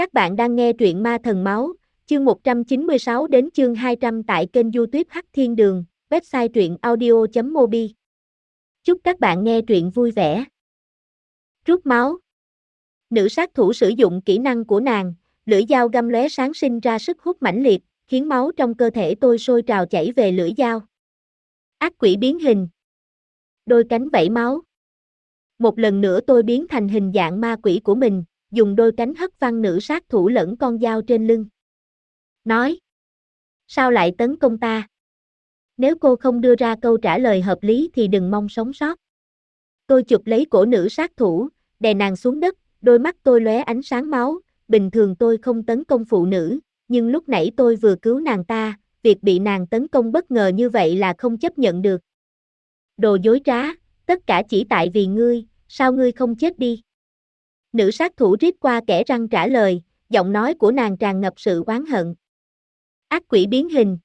Các bạn đang nghe truyện Ma Thần Máu, chương 196 đến chương 200 tại kênh youtube Hắc Thiên Đường, website truyện audio.mobi. Chúc các bạn nghe truyện vui vẻ. Rút máu Nữ sát thủ sử dụng kỹ năng của nàng, lưỡi dao găm lóe sáng sinh ra sức hút mãnh liệt, khiến máu trong cơ thể tôi sôi trào chảy về lưỡi dao. Ác quỷ biến hình Đôi cánh vẫy máu Một lần nữa tôi biến thành hình dạng ma quỷ của mình, dùng đôi cánh hất văng nữ sát thủ lẫn con dao trên lưng. Nói. Sao lại tấn công ta? Nếu cô không đưa ra câu trả lời hợp lý thì đừng mong sống sót. Tôi chụp lấy cổ nữ sát thủ, đè nàng xuống đất, đôi mắt tôi lóe ánh sáng máu, bình thường tôi không tấn công phụ nữ, nhưng lúc nãy tôi vừa cứu nàng ta, việc bị nàng tấn công bất ngờ như vậy là không chấp nhận được. Đồ dối trá, tất cả chỉ tại vì ngươi, sao ngươi không chết đi? Nữ sát thủ rít qua kẻ răng trả lời, giọng nói của nàng tràn ngập sự oán hận. Ác quỷ biến hình.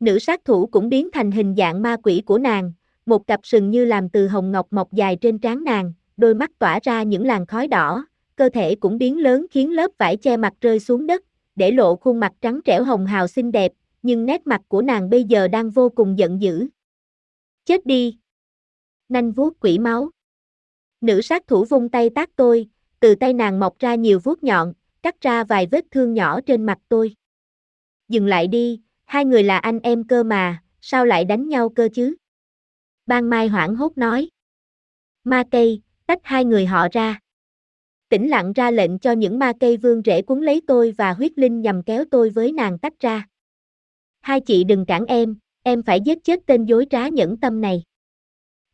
Nữ sát thủ cũng biến thành hình dạng ma quỷ của nàng, một cặp sừng như làm từ hồng ngọc mọc dài trên trán nàng, đôi mắt tỏa ra những làn khói đỏ, cơ thể cũng biến lớn khiến lớp vải che mặt rơi xuống đất, để lộ khuôn mặt trắng trẻo hồng hào xinh đẹp, nhưng nét mặt của nàng bây giờ đang vô cùng giận dữ. Chết đi! Nanh vuốt quỷ máu. Nữ sát thủ vung tay tác tôi, từ tay nàng mọc ra nhiều vuốt nhọn, cắt ra vài vết thương nhỏ trên mặt tôi. Dừng lại đi, hai người là anh em cơ mà, sao lại đánh nhau cơ chứ? Ban Mai hoảng hốt nói. Ma cây, tách hai người họ ra. Tĩnh lặng ra lệnh cho những ma cây vương rễ cuốn lấy tôi và huyết linh nhằm kéo tôi với nàng tách ra. Hai chị đừng cản em, em phải giết chết tên dối trá nhẫn tâm này.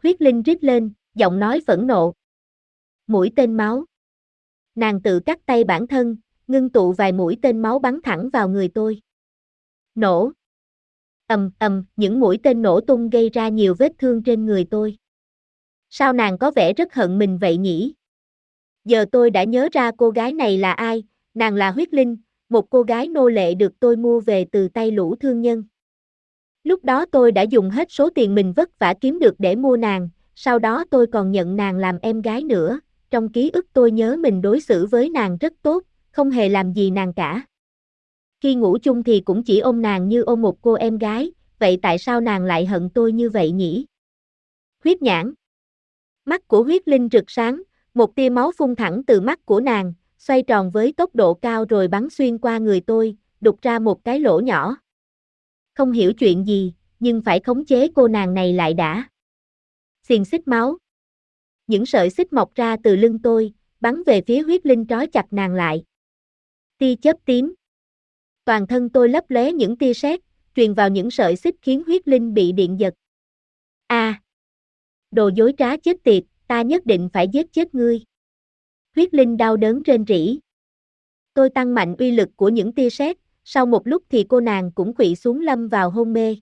Huyết linh rít lên, giọng nói phẫn nộ. Mũi tên máu. Nàng tự cắt tay bản thân, ngưng tụ vài mũi tên máu bắn thẳng vào người tôi. Nổ. ầm ầm, những mũi tên nổ tung gây ra nhiều vết thương trên người tôi. Sao nàng có vẻ rất hận mình vậy nhỉ? Giờ tôi đã nhớ ra cô gái này là ai, nàng là Huyết Linh, một cô gái nô lệ được tôi mua về từ tay lũ thương nhân. Lúc đó tôi đã dùng hết số tiền mình vất vả kiếm được để mua nàng, sau đó tôi còn nhận nàng làm em gái nữa, trong ký ức tôi nhớ mình đối xử với nàng rất tốt, không hề làm gì nàng cả. Khi ngủ chung thì cũng chỉ ôm nàng như ôm một cô em gái, vậy tại sao nàng lại hận tôi như vậy nhỉ? Huyết nhãn Mắt của huyết linh rực sáng, một tia máu phun thẳng từ mắt của nàng, xoay tròn với tốc độ cao rồi bắn xuyên qua người tôi, đục ra một cái lỗ nhỏ. Không hiểu chuyện gì, nhưng phải khống chế cô nàng này lại đã xiềng xích máu. Những sợi xích mọc ra từ lưng tôi, bắn về phía huyết linh trói chặt nàng lại. Tia chớp tím. Toàn thân tôi lấp lóe những tia sét, truyền vào những sợi xích khiến huyết linh bị điện giật. A. À. Đồ dối trá chết tiệt, ta nhất định phải giết chết ngươi. Huyết linh đau đớn trên rỉ. Tôi tăng mạnh uy lực của những tia sét, sau một lúc thì cô nàng cũng quỵ xuống lâm vào hôn mê.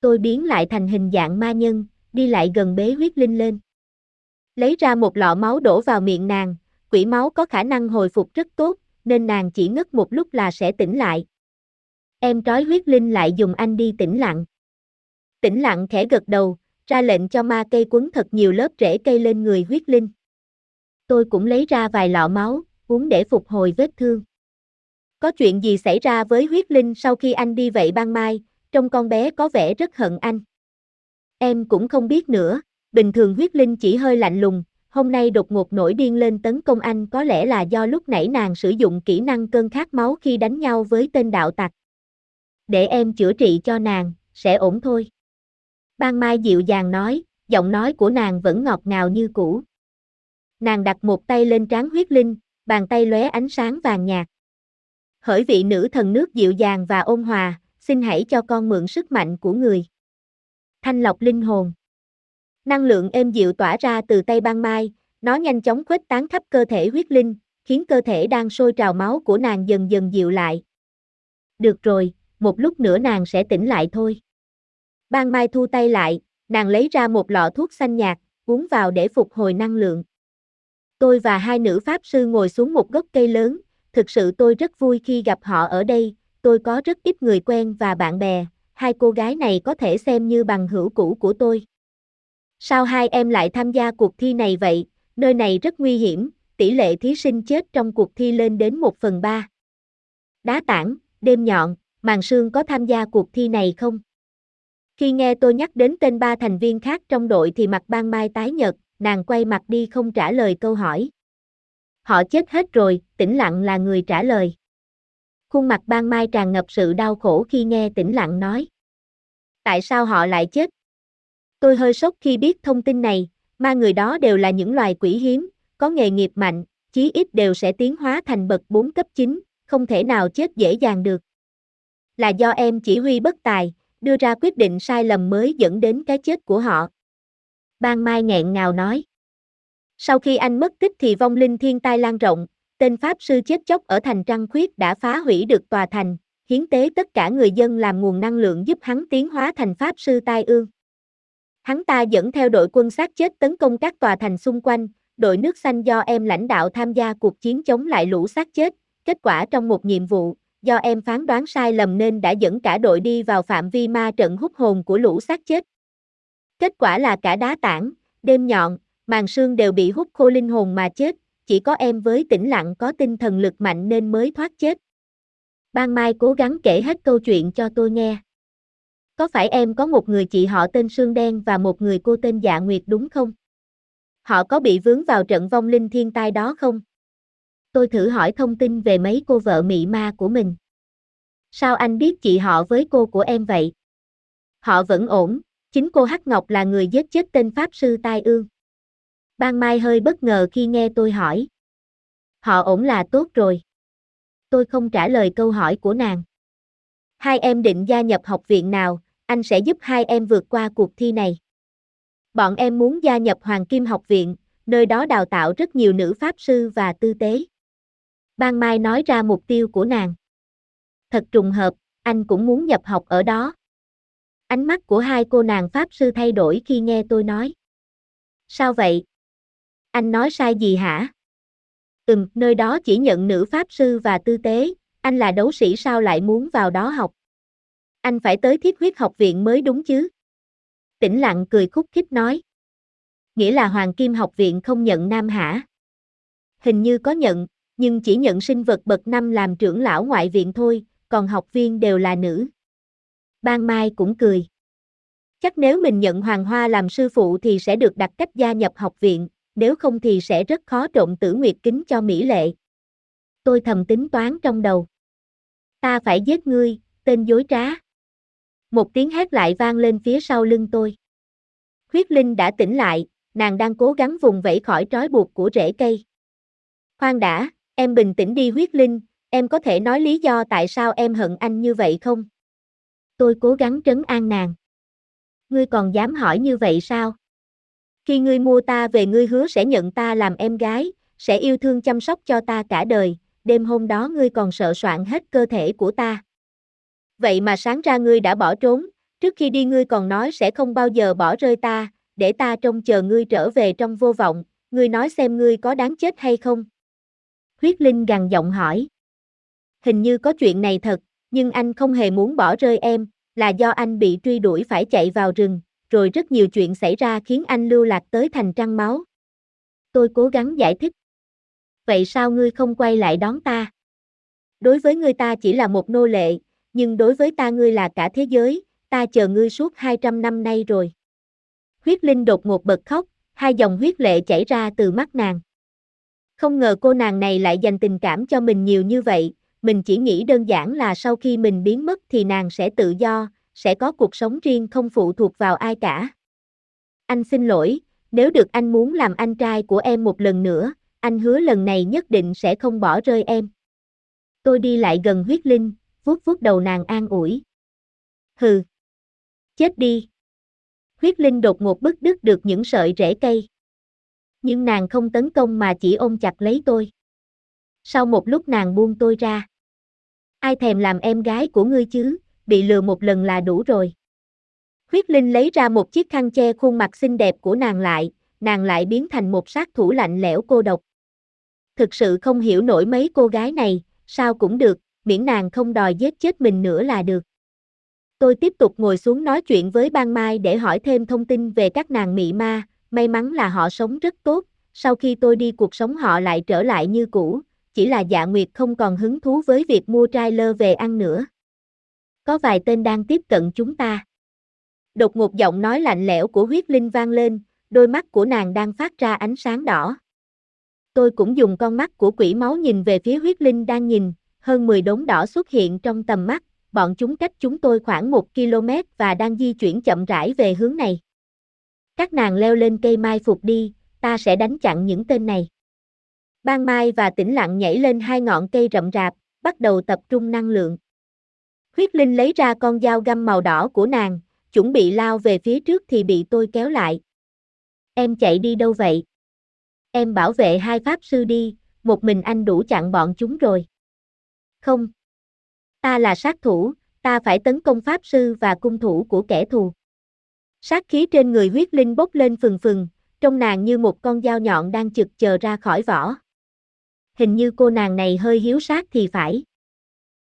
Tôi biến lại thành hình dạng ma nhân, đi lại gần bế huyết linh lên. Lấy ra một lọ máu đổ vào miệng nàng, quỷ máu có khả năng hồi phục rất tốt, nên nàng chỉ ngất một lúc là sẽ tỉnh lại. Em trói huyết linh lại dùng anh đi tĩnh lặng. Tĩnh lặng khẽ gật đầu, ra lệnh cho ma cây quấn thật nhiều lớp rễ cây lên người huyết linh. Tôi cũng lấy ra vài lọ máu, uống để phục hồi vết thương. Có chuyện gì xảy ra với huyết linh sau khi anh đi vậy ban mai, trong con bé có vẻ rất hận anh. Em cũng không biết nữa, bình thường huyết linh chỉ hơi lạnh lùng, hôm nay đột ngột nổi điên lên tấn công anh có lẽ là do lúc nãy nàng sử dụng kỹ năng cơn khát máu khi đánh nhau với tên đạo tặc. Để em chữa trị cho nàng, sẽ ổn thôi. Ban Mai dịu dàng nói, giọng nói của nàng vẫn ngọt ngào như cũ. Nàng đặt một tay lên trán huyết linh, bàn tay lóe ánh sáng vàng nhạt. Hỡi vị nữ thần nước dịu dàng và ôn hòa, xin hãy cho con mượn sức mạnh của người. Thanh lọc linh hồn. Năng lượng êm dịu tỏa ra từ tay ban mai, nó nhanh chóng khuếch tán khắp cơ thể huyết linh, khiến cơ thể đang sôi trào máu của nàng dần dần dịu lại. Được rồi, một lúc nữa nàng sẽ tỉnh lại thôi. Ban mai thu tay lại, nàng lấy ra một lọ thuốc xanh nhạt, uống vào để phục hồi năng lượng. Tôi và hai nữ pháp sư ngồi xuống một gốc cây lớn, thực sự tôi rất vui khi gặp họ ở đây, tôi có rất ít người quen và bạn bè, hai cô gái này có thể xem như bằng hữu cũ của tôi. Sao hai em lại tham gia cuộc thi này vậy, nơi này rất nguy hiểm, tỷ lệ thí sinh chết trong cuộc thi lên đến 1 phần 3. Đá tảng, đêm nhọn, màn sương có tham gia cuộc thi này không? Khi nghe tôi nhắc đến tên ba thành viên khác trong đội thì mặt ban mai tái nhợt, nàng quay mặt đi không trả lời câu hỏi. Họ chết hết rồi, tĩnh lặng là người trả lời. Khuôn mặt ban mai tràn ngập sự đau khổ khi nghe tĩnh lặng nói. Tại sao họ lại chết? Tôi hơi sốc khi biết thông tin này, ma người đó đều là những loài quỷ hiếm, có nghề nghiệp mạnh, chí ít đều sẽ tiến hóa thành bậc 4 cấp 9, không thể nào chết dễ dàng được. Là do em chỉ huy bất tài, đưa ra quyết định sai lầm mới dẫn đến cái chết của họ. Ban Mai nghẹn ngào nói. Sau khi anh mất tích thì vong linh thiên tai lan rộng, tên Pháp sư chết chóc ở thành Trăng Khuyết đã phá hủy được tòa thành, hiến tế tất cả người dân làm nguồn năng lượng giúp hắn tiến hóa thành Pháp sư tai ương. Hắn ta dẫn theo đội quân sát chết tấn công các tòa thành xung quanh, đội nước xanh do em lãnh đạo tham gia cuộc chiến chống lại lũ sát chết, kết quả trong một nhiệm vụ, do em phán đoán sai lầm nên đã dẫn cả đội đi vào phạm vi ma trận hút hồn của lũ sát chết. Kết quả là cả đá tảng, đêm nhọn, màn sương đều bị hút khô linh hồn mà chết, chỉ có em với tĩnh lặng có tinh thần lực mạnh nên mới thoát chết. Ban Mai cố gắng kể hết câu chuyện cho tôi nghe. Có phải em có một người chị họ tên Sương Đen và một người cô tên Dạ Nguyệt đúng không? Họ có bị vướng vào trận vong linh thiên tai đó không? Tôi thử hỏi thông tin về mấy cô vợ mị ma của mình. Sao anh biết chị họ với cô của em vậy? Họ vẫn ổn, chính cô Hắc Ngọc là người giết chết tên Pháp Sư Tai Ương. Ban Mai hơi bất ngờ khi nghe tôi hỏi. Họ ổn là tốt rồi. Tôi không trả lời câu hỏi của nàng. Hai em định gia nhập học viện nào, anh sẽ giúp hai em vượt qua cuộc thi này. Bọn em muốn gia nhập Hoàng Kim học viện, nơi đó đào tạo rất nhiều nữ pháp sư và tư tế. Ban Mai nói ra mục tiêu của nàng. Thật trùng hợp, anh cũng muốn nhập học ở đó. Ánh mắt của hai cô nàng pháp sư thay đổi khi nghe tôi nói. Sao vậy? Anh nói sai gì hả? Ừm, nơi đó chỉ nhận nữ pháp sư và tư tế, anh là đấu sĩ sao lại muốn vào đó học? Anh phải tới thiết huyết học viện mới đúng chứ? Tĩnh lặng cười khúc khích nói. Nghĩa là Hoàng Kim học viện không nhận nam hả? Hình như có nhận, nhưng chỉ nhận sinh vật bậc năm làm trưởng lão ngoại viện thôi, còn học viên đều là nữ. Ban Mai cũng cười. Chắc nếu mình nhận Hoàng Hoa làm sư phụ thì sẽ được đặt cách gia nhập học viện, nếu không thì sẽ rất khó trộn tử nguyệt kính cho Mỹ Lệ. Tôi thầm tính toán trong đầu. Ta phải giết ngươi, tên dối trá. Một tiếng hét lại vang lên phía sau lưng tôi. Huyết Linh đã tỉnh lại, nàng đang cố gắng vùng vẫy khỏi trói buộc của rễ cây. Khoan đã, em bình tĩnh đi Huyết Linh, em có thể nói lý do tại sao em hận anh như vậy không? Tôi cố gắng trấn an nàng. Ngươi còn dám hỏi như vậy sao? Khi ngươi mua ta về ngươi hứa sẽ nhận ta làm em gái, sẽ yêu thương chăm sóc cho ta cả đời, đêm hôm đó ngươi còn sợ soạn hết cơ thể của ta. Vậy mà sáng ra ngươi đã bỏ trốn, trước khi đi ngươi còn nói sẽ không bao giờ bỏ rơi ta, để ta trông chờ ngươi trở về trong vô vọng, ngươi nói xem ngươi có đáng chết hay không? Huyết Linh gằn giọng hỏi. Hình như có chuyện này thật, nhưng anh không hề muốn bỏ rơi em, là do anh bị truy đuổi phải chạy vào rừng, rồi rất nhiều chuyện xảy ra khiến anh lưu lạc tới thành trăng máu. Tôi cố gắng giải thích. Vậy sao ngươi không quay lại đón ta? Đối với ngươi ta chỉ là một nô lệ, nhưng đối với ta ngươi là cả thế giới, ta chờ ngươi suốt 200 năm nay rồi. Huyết Linh đột ngột bật khóc, hai dòng huyết lệ chảy ra từ mắt nàng. Không ngờ cô nàng này lại dành tình cảm cho mình nhiều như vậy, mình chỉ nghĩ đơn giản là sau khi mình biến mất thì nàng sẽ tự do, sẽ có cuộc sống riêng không phụ thuộc vào ai cả. Anh xin lỗi, nếu được anh muốn làm anh trai của em một lần nữa, anh hứa lần này nhất định sẽ không bỏ rơi em. Tôi đi lại gần huyết linh, vuốt vuốt đầu nàng an ủi. Hừ. Chết đi. Huyết linh đột ngột bứt đứt được những sợi rễ cây. Nhưng nàng không tấn công mà chỉ ôm chặt lấy tôi. Sau một lúc nàng buông tôi ra. Ai thèm làm em gái của ngươi chứ, bị lừa một lần là đủ rồi. Huyết Linh lấy ra một chiếc khăn che khuôn mặt xinh đẹp của nàng lại, nàng lại biến thành một sát thủ lạnh lẽo cô độc. Thực sự không hiểu nổi mấy cô gái này, sao cũng được, miễn nàng không đòi giết chết mình nữa là được. Tôi tiếp tục ngồi xuống nói chuyện với Ban Mai để hỏi thêm thông tin về các nàng mị ma, may mắn là họ sống rất tốt, sau khi tôi đi cuộc sống họ lại trở lại như cũ, chỉ là dạ nguyệt không còn hứng thú với việc mua trailer về ăn nữa. Có vài tên đang tiếp cận chúng ta. Đột ngột giọng nói lạnh lẽo của huyết linh vang lên, đôi mắt của nàng đang phát ra ánh sáng đỏ. Tôi cũng dùng con mắt của quỷ máu nhìn về phía huyết linh đang nhìn, hơn 10 đốm đỏ xuất hiện trong tầm mắt, bọn chúng cách chúng tôi khoảng 1 km và đang di chuyển chậm rãi về hướng này. Các nàng leo lên cây mai phục đi, ta sẽ đánh chặn những tên này. Ban Mai và Tĩnh Lặng nhảy lên hai ngọn cây rậm rạp, bắt đầu tập trung năng lượng. Huyết Linh lấy ra con dao găm màu đỏ của nàng, chuẩn bị lao về phía trước thì bị tôi kéo lại. Em chạy đi đâu vậy? Em bảo vệ hai pháp sư đi, một mình anh đủ chặn bọn chúng rồi. Không. Ta là sát thủ, ta phải tấn công pháp sư và cung thủ của kẻ thù. Sát khí trên người huyết linh bốc lên phừng phừng, trông nàng như một con dao nhọn đang chực chờ ra khỏi vỏ. Hình như cô nàng này hơi hiếu sát thì phải.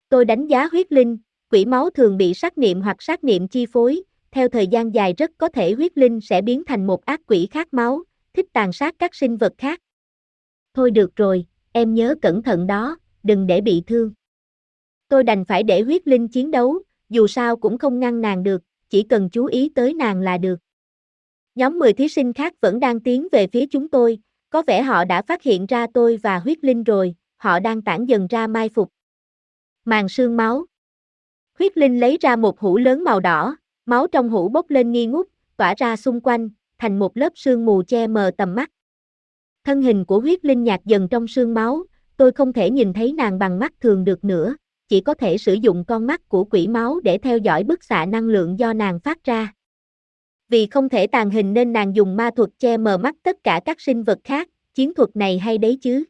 Tôi đánh giá huyết linh, quỷ máu thường bị sát niệm hoặc sát niệm chi phối, theo thời gian dài rất có thể huyết linh sẽ biến thành một ác quỷ khát máu, thích tàn sát các sinh vật khác. Thôi được rồi, em nhớ cẩn thận đó, đừng để bị thương. Tôi đành phải để huyết linh chiến đấu, dù sao cũng không ngăn nàng được, chỉ cần chú ý tới nàng là được. Nhóm 10 thí sinh khác vẫn đang tiến về phía chúng tôi, có vẻ họ đã phát hiện ra tôi và huyết linh rồi, họ đang tản dần ra mai phục. Màn sương máu. Huyết linh lấy ra một hũ lớn màu đỏ, máu trong hũ bốc lên nghi ngút, tỏa ra xung quanh, thành một lớp sương mù che mờ tầm mắt. Thân hình của huyết linh nhạt dần trong sương máu, tôi không thể nhìn thấy nàng bằng mắt thường được nữa, chỉ có thể sử dụng con mắt của quỷ máu để theo dõi bức xạ năng lượng do nàng phát ra. Vì không thể tàn hình nên nàng dùng ma thuật che mờ mắt tất cả các sinh vật khác, chiến thuật này hay đấy chứ.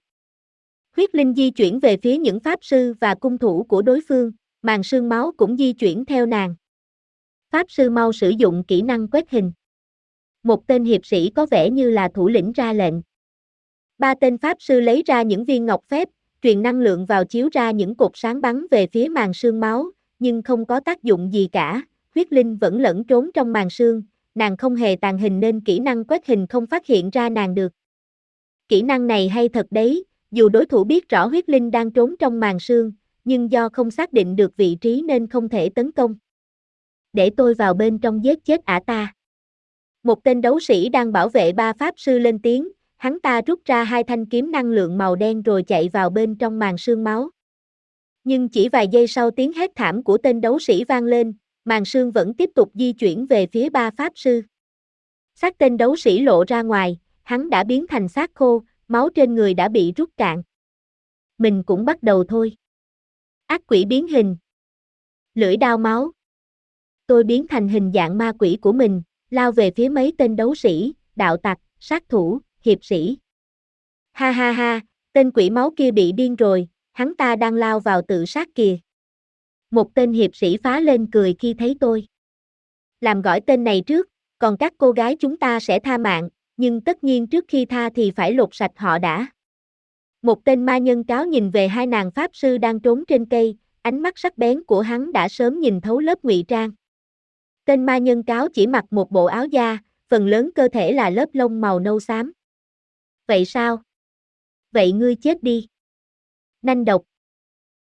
Huyết linh di chuyển về phía những pháp sư và cung thủ của đối phương, màn sương máu cũng di chuyển theo nàng. Pháp sư mau sử dụng kỹ năng quét hình. Một tên hiệp sĩ có vẻ như là thủ lĩnh ra lệnh. Ba tên pháp sư lấy ra những viên ngọc phép, truyền năng lượng vào chiếu ra những cột sáng bắn về phía màn sương máu, nhưng không có tác dụng gì cả, huyết linh vẫn lẫn trốn trong màn sương, nàng không hề tàn hình nên kỹ năng quét hình không phát hiện ra nàng được. Kỹ năng này hay thật đấy, dù đối thủ biết rõ huyết linh đang trốn trong màn sương, nhưng do không xác định được vị trí nên không thể tấn công. Để tôi vào bên trong giết chết ả ta. Một tên đấu sĩ đang bảo vệ ba pháp sư lên tiếng, hắn ta rút ra hai thanh kiếm năng lượng màu đen rồi chạy vào bên trong màn sương máu. Nhưng chỉ vài giây sau tiếng hét thảm của tên đấu sĩ vang lên, màn sương vẫn tiếp tục di chuyển về phía ba pháp sư. Xác tên đấu sĩ lộ ra ngoài, hắn đã biến thành xác khô, máu trên người đã bị rút cạn. Mình cũng bắt đầu thôi. Ác quỷ biến hình. Lưỡi đao máu. Tôi biến thành hình dạng ma quỷ của mình, lao về phía mấy tên đấu sĩ, đạo tặc, sát thủ, hiệp sĩ. Ha ha ha, tên quỷ máu kia bị điên rồi, hắn ta đang lao vào tự sát kìa. Một tên hiệp sĩ phá lên cười khi thấy tôi. Làm gọi tên này trước, còn các cô gái chúng ta sẽ tha mạng, nhưng tất nhiên trước khi tha thì phải lột sạch họ đã. Một tên ma nhân cáo nhìn về hai nàng pháp sư đang trốn trên cây, ánh mắt sắc bén của hắn đã sớm nhìn thấu lớp ngụy trang. Tên ma nhân cáo chỉ mặc một bộ áo da, phần lớn cơ thể là lớp lông màu nâu xám. Vậy sao? Vậy ngươi chết đi. Nanh độc.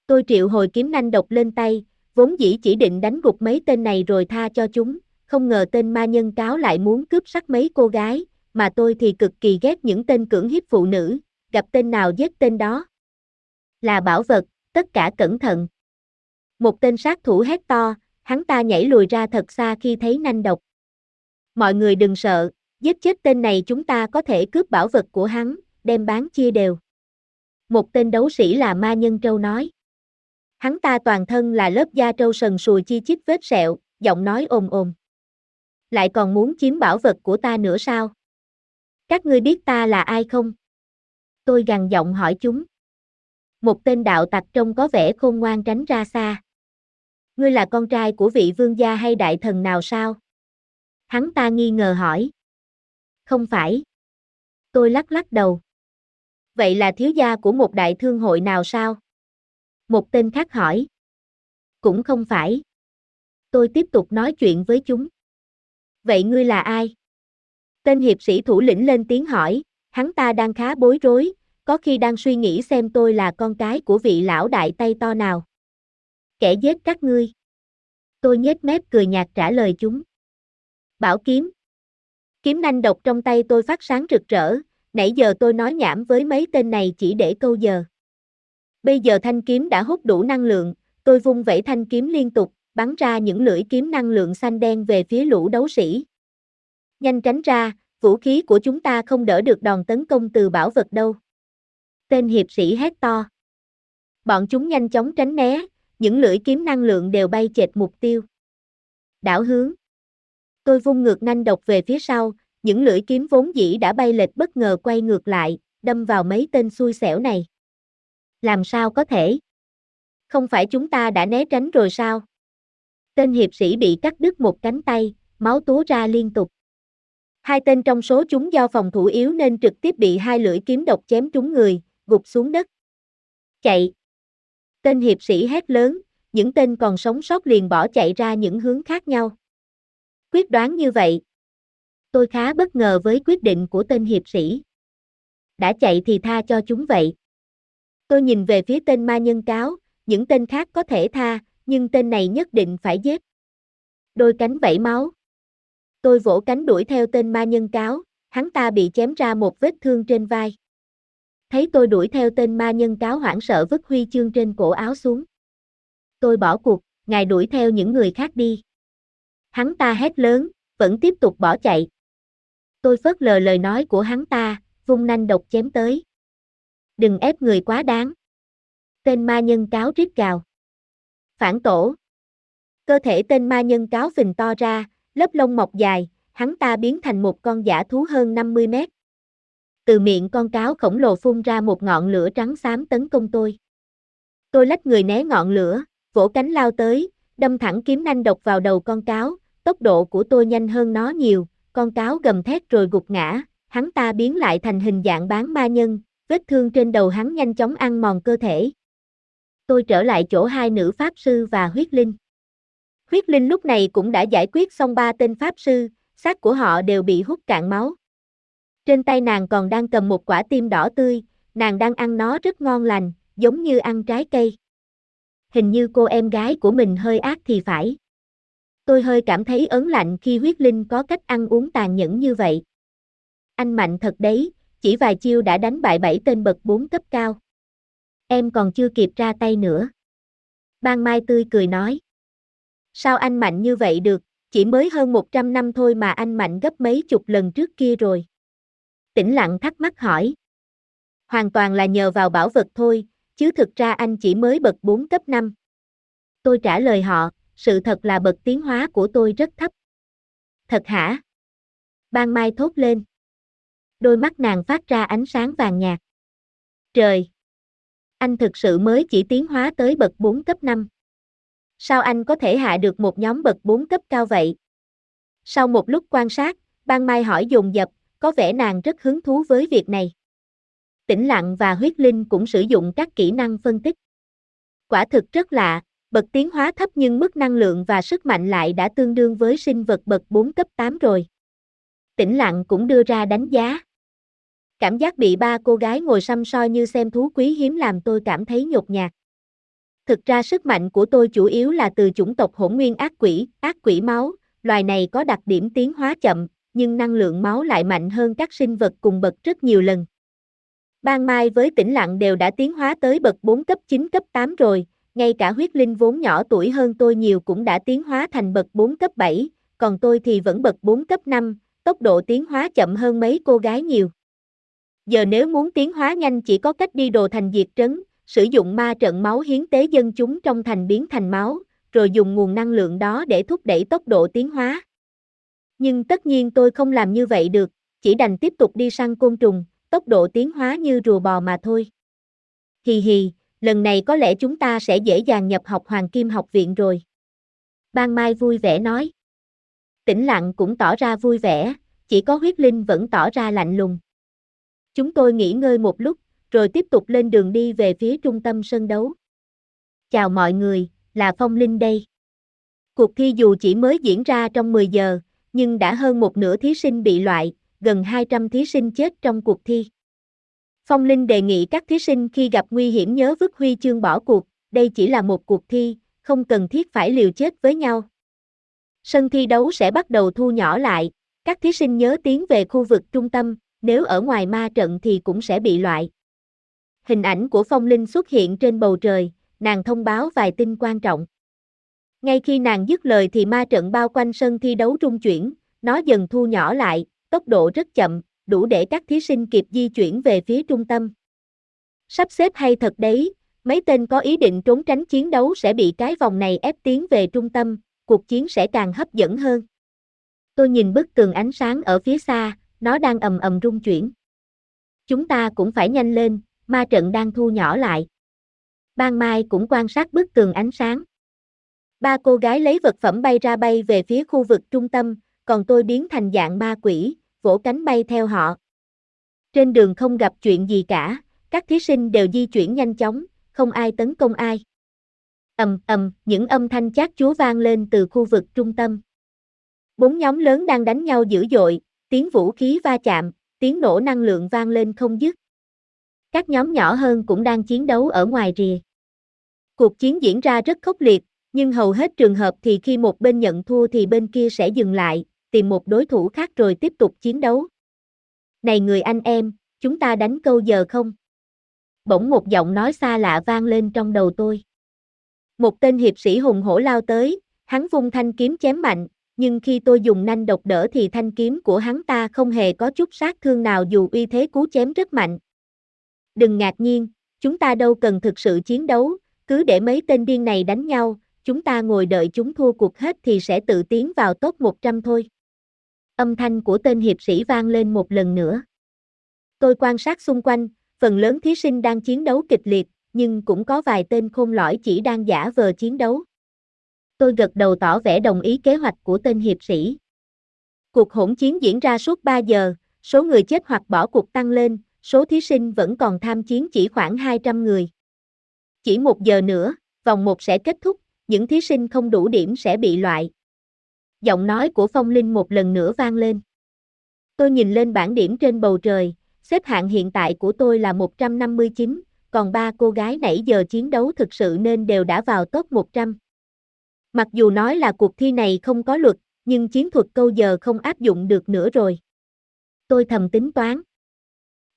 Tôi triệu hồi kiếm nanh độc lên tay, vốn dĩ chỉ định đánh gục mấy tên này rồi tha cho chúng, không ngờ tên ma nhân cáo lại muốn cướp sắc mấy cô gái, mà tôi thì cực kỳ ghét những tên cưỡng hiếp phụ nữ, gặp tên nào giết tên đó. Là bảo vật, tất cả cẩn thận. Một tên sát thủ hét to, hắn ta nhảy lùi ra thật xa khi thấy nanh độc. Mọi người đừng sợ, giết chết tên này chúng ta có thể cướp bảo vật của hắn, đem bán chia đều. Một tên đấu sĩ là Ma Nhân Trâu nói. Hắn ta toàn thân là lớp da trâu sần sùi chi chít vết sẹo, giọng nói ồm ồm. Lại còn muốn chiếm bảo vật của ta nữa sao? Các ngươi biết ta là ai không? Tôi gằn giọng hỏi chúng. Một tên đạo tặc trông có vẻ khôn ngoan tránh ra xa. Ngươi là con trai của vị vương gia hay đại thần nào sao? Hắn ta nghi ngờ hỏi. Không phải. Tôi lắc lắc đầu. Vậy là thiếu gia của một đại thương hội nào sao? Một tên khác hỏi. Cũng không phải. Tôi tiếp tục nói chuyện với chúng. Vậy ngươi là ai? Tên hiệp sĩ thủ lĩnh lên tiếng hỏi, Hắn ta đang khá bối rối, có khi đang suy nghĩ xem tôi là con cái của vị lão đại tay to nào. Kẻ giết các ngươi. Tôi nhếch mép cười nhạt trả lời chúng. Bảo kiếm. Kiếm nanh độc trong tay tôi phát sáng rực rỡ, nãy giờ tôi nói nhảm với mấy tên này chỉ để câu giờ. Bây giờ thanh kiếm đã hút đủ năng lượng, tôi vung vẩy thanh kiếm liên tục, bắn ra những lưỡi kiếm năng lượng xanh đen về phía lũ đấu sĩ. Nhanh tránh ra, vũ khí của chúng ta không đỡ được đòn tấn công từ bảo vật đâu. Tên hiệp sĩ hét to. Bọn chúng nhanh chóng tránh né, những lưỡi kiếm năng lượng đều bay chệch mục tiêu. Đảo hướng. Tôi vung ngược nanh độc về phía sau, những lưỡi kiếm vốn dĩ đã bay lệch bất ngờ quay ngược lại, đâm vào mấy tên xui xẻo này. Làm sao có thể? Không phải chúng ta đã né tránh rồi sao? Tên hiệp sĩ bị cắt đứt một cánh tay, máu túa ra liên tục. Hai tên trong số chúng do phòng thủ yếu nên trực tiếp bị hai lưỡi kiếm độc chém trúng người, gục xuống đất. Chạy! Tên hiệp sĩ hét lớn, những tên còn sống sót liền bỏ chạy ra những hướng khác nhau. Quyết đoán như vậy. Tôi khá bất ngờ với quyết định của tên hiệp sĩ. Đã chạy thì tha cho chúng vậy. Tôi nhìn về phía tên ma nhân cáo, những tên khác có thể tha, nhưng tên này nhất định phải giết. Đôi cánh vẫy máu. Tôi vỗ cánh đuổi theo tên ma nhân cáo, hắn ta bị chém ra một vết thương trên vai. Thấy tôi đuổi theo tên ma nhân cáo hoảng sợ vứt huy chương trên cổ áo xuống. Tôi bỏ cuộc, ngài đuổi theo những người khác đi. Hắn ta hét lớn, vẫn tiếp tục bỏ chạy. Tôi phớt lờ lời nói của hắn ta, vung nanh độc chém tới. Đừng ép người quá đáng. Tên ma nhân cáo rít gào. Phản tổ. Cơ thể tên ma nhân cáo phình to ra, lớp lông mọc dài, hắn ta biến thành một con giả thú hơn 50 mét. Từ miệng con cáo khổng lồ phun ra một ngọn lửa trắng xám tấn công tôi. Tôi lách người né ngọn lửa, vỗ cánh lao tới, đâm thẳng kiếm nanh độc vào đầu con cáo, tốc độ của tôi nhanh hơn nó nhiều, con cáo gầm thét rồi gục ngã, hắn ta biến lại thành hình dạng bán ma nhân, vết thương trên đầu hắn nhanh chóng ăn mòn cơ thể. Tôi trở lại chỗ hai nữ pháp sư và huyết linh. Huyết linh lúc này cũng đã giải quyết xong ba tên pháp sư, xác của họ đều bị hút cạn máu. Trên tay nàng còn đang cầm một quả tim đỏ tươi, nàng đang ăn nó rất ngon lành, giống như ăn trái cây. Hình như cô em gái của mình hơi ác thì phải. Tôi hơi cảm thấy ớn lạnh khi huyết linh có cách ăn uống tàn nhẫn như vậy. Anh mạnh thật đấy, chỉ vài chiêu đã đánh bại bảy tên bậc 4 cấp cao. Em còn chưa kịp ra tay nữa. Ban Mai tươi cười nói. Sao anh mạnh như vậy được, chỉ mới hơn 100 năm thôi mà anh mạnh gấp mấy chục lần trước kia rồi. Tĩnh lặng thắc mắc hỏi. Hoàn toàn là nhờ vào bảo vật thôi, chứ thực ra anh chỉ mới bậc 4 cấp 5. Tôi trả lời họ, sự thật là bậc tiến hóa của tôi rất thấp. Thật hả? Ban Mai thốt lên. Đôi mắt nàng phát ra ánh sáng vàng nhạt. Trời! Anh thực sự mới chỉ tiến hóa tới bậc 4 cấp 5. Sao anh có thể hạ được một nhóm bậc 4 cấp cao vậy? Sau một lúc quan sát, Ban Mai hỏi dùng dập, có vẻ nàng rất hứng thú với việc này. Tĩnh lặng và huyết linh cũng sử dụng các kỹ năng phân tích. Quả thực rất lạ, bậc tiến hóa thấp nhưng mức năng lượng và sức mạnh lại đã tương đương với sinh vật bậc 4 cấp 8 rồi. Tĩnh lặng cũng đưa ra đánh giá. Cảm giác bị ba cô gái ngồi xăm soi như xem thú quý hiếm làm tôi cảm thấy nhột nhạt. Thực ra sức mạnh của tôi chủ yếu là từ chủng tộc hỗn nguyên ác quỷ, ác quỷ máu, loài này có đặc điểm tiến hóa chậm, nhưng năng lượng máu lại mạnh hơn các sinh vật cùng bậc rất nhiều lần. Ban Mai với tĩnh lặng đều đã tiến hóa tới bậc 4 cấp 9 cấp 8 rồi, ngay cả huyết linh vốn nhỏ tuổi hơn tôi nhiều cũng đã tiến hóa thành bậc 4 cấp 7, còn tôi thì vẫn bậc 4 cấp 5, tốc độ tiến hóa chậm hơn mấy cô gái nhiều. Giờ nếu muốn tiến hóa nhanh chỉ có cách đi đồ thành diệt trấn, sử dụng ma trận máu hiến tế dân chúng trong thành biến thành máu, rồi dùng nguồn năng lượng đó để thúc đẩy tốc độ tiến hóa. Nhưng tất nhiên tôi không làm như vậy được, chỉ đành tiếp tục đi săn côn trùng, tốc độ tiến hóa như rùa bò mà thôi. Hì hì, lần này có lẽ chúng ta sẽ dễ dàng nhập học Hoàng Kim học viện rồi. Ban Mai vui vẻ nói. Tĩnh lặng cũng tỏ ra vui vẻ, chỉ có huyết linh vẫn tỏ ra lạnh lùng. Chúng tôi nghỉ ngơi một lúc, rồi tiếp tục lên đường đi về phía trung tâm sân đấu. Chào mọi người, là Phong Linh đây. Cuộc thi dù chỉ mới diễn ra trong 10 giờ, nhưng đã hơn một nửa thí sinh bị loại, gần 200 thí sinh chết trong cuộc thi. Phong Linh đề nghị các thí sinh khi gặp nguy hiểm nhớ vứt huy chương bỏ cuộc, đây chỉ là một cuộc thi, không cần thiết phải liều chết với nhau. Sân thi đấu sẽ bắt đầu thu nhỏ lại, các thí sinh nhớ tiến về khu vực trung tâm, nếu ở ngoài ma trận thì cũng sẽ bị loại. Hình ảnh của Phong Linh xuất hiện trên bầu trời, nàng thông báo vài tin quan trọng. Ngay khi nàng dứt lời thì ma trận bao quanh sân thi đấu trung chuyển, nó dần thu nhỏ lại, tốc độ rất chậm, đủ để các thí sinh kịp di chuyển về phía trung tâm. Sắp xếp hay thật đấy, mấy tên có ý định trốn tránh chiến đấu sẽ bị cái vòng này ép tiến về trung tâm, cuộc chiến sẽ càng hấp dẫn hơn. Tôi nhìn bức tường ánh sáng ở phía xa, nó đang ầm ầm rung chuyển. Chúng ta cũng phải nhanh lên, ma trận đang thu nhỏ lại. Ban Mai cũng quan sát bức tường ánh sáng. Ba cô gái lấy vật phẩm bay ra bay về phía khu vực trung tâm, còn tôi biến thành dạng ma quỷ, vỗ cánh bay theo họ. Trên đường không gặp chuyện gì cả, các thí sinh đều di chuyển nhanh chóng, không ai tấn công ai. Ầm ầm, những âm thanh chát chúa vang lên từ khu vực trung tâm. Bốn nhóm lớn đang đánh nhau dữ dội, tiếng vũ khí va chạm, tiếng nổ năng lượng vang lên không dứt. Các nhóm nhỏ hơn cũng đang chiến đấu ở ngoài rìa. Cuộc chiến diễn ra rất khốc liệt, nhưng hầu hết trường hợp thì khi một bên nhận thua thì bên kia sẽ dừng lại, tìm một đối thủ khác rồi tiếp tục chiến đấu. Này người anh em, chúng ta đánh câu giờ không? Bỗng một giọng nói xa lạ vang lên trong đầu tôi. Một tên hiệp sĩ hùng hổ lao tới, hắn vung thanh kiếm chém mạnh, nhưng khi tôi dùng nanh độc đỡ thì thanh kiếm của hắn ta không hề có chút sát thương nào dù uy thế cú chém rất mạnh. Đừng ngạc nhiên, chúng ta đâu cần thực sự chiến đấu, cứ để mấy tên điên này đánh nhau, chúng ta ngồi đợi chúng thua cuộc hết thì sẽ tự tiến vào top 100 thôi. Âm thanh của tên hiệp sĩ vang lên một lần nữa. Tôi quan sát xung quanh, phần lớn thí sinh đang chiến đấu kịch liệt, nhưng cũng có vài tên khôn lõi chỉ đang giả vờ chiến đấu. Tôi gật đầu tỏ vẻ đồng ý kế hoạch của tên hiệp sĩ. Cuộc hỗn chiến diễn ra suốt 3 giờ, số người chết hoặc bỏ cuộc tăng lên, số thí sinh vẫn còn tham chiến chỉ khoảng 200 người. Chỉ một giờ nữa, vòng 1 sẽ kết thúc, những thí sinh không đủ điểm sẽ bị loại. Giọng nói của Phong Linh một lần nữa vang lên. Tôi nhìn lên bảng điểm trên bầu trời, xếp hạng hiện tại của tôi là 159, còn ba cô gái nãy giờ chiến đấu thực sự nên đều đã vào top 100. Mặc dù nói là cuộc thi này không có luật, nhưng chiến thuật câu giờ không áp dụng được nữa rồi. Tôi thầm tính toán.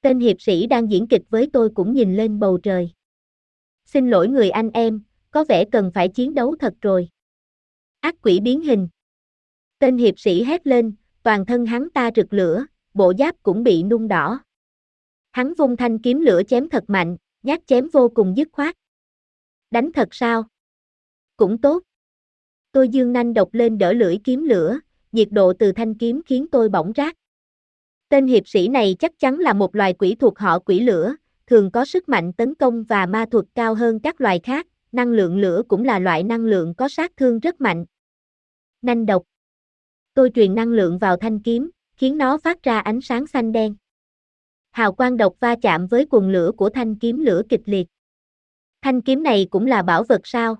Tên hiệp sĩ đang diễn kịch với tôi cũng nhìn lên bầu trời. Xin lỗi người anh em, có vẻ cần phải chiến đấu thật rồi. Ác quỷ biến hình. Tên hiệp sĩ hét lên, toàn thân hắn ta rực lửa, bộ giáp cũng bị nung đỏ. Hắn vung thanh kiếm lửa chém thật mạnh, nhát chém vô cùng dứt khoát. Đánh thật sao? Cũng tốt. Tôi dương nanh độc lên đỡ lưỡi kiếm lửa, nhiệt độ từ thanh kiếm khiến tôi bỏng rát. Tên hiệp sĩ này chắc chắn là một loài quỷ thuộc họ quỷ lửa, thường có sức mạnh tấn công và ma thuật cao hơn các loài khác, năng lượng lửa cũng là loại năng lượng có sát thương rất mạnh. Nanh độc. Tôi truyền năng lượng vào thanh kiếm, khiến nó phát ra ánh sáng xanh đen. Hào quang độc va chạm với quần lửa của thanh kiếm lửa kịch liệt. Thanh kiếm này cũng là bảo vật sao?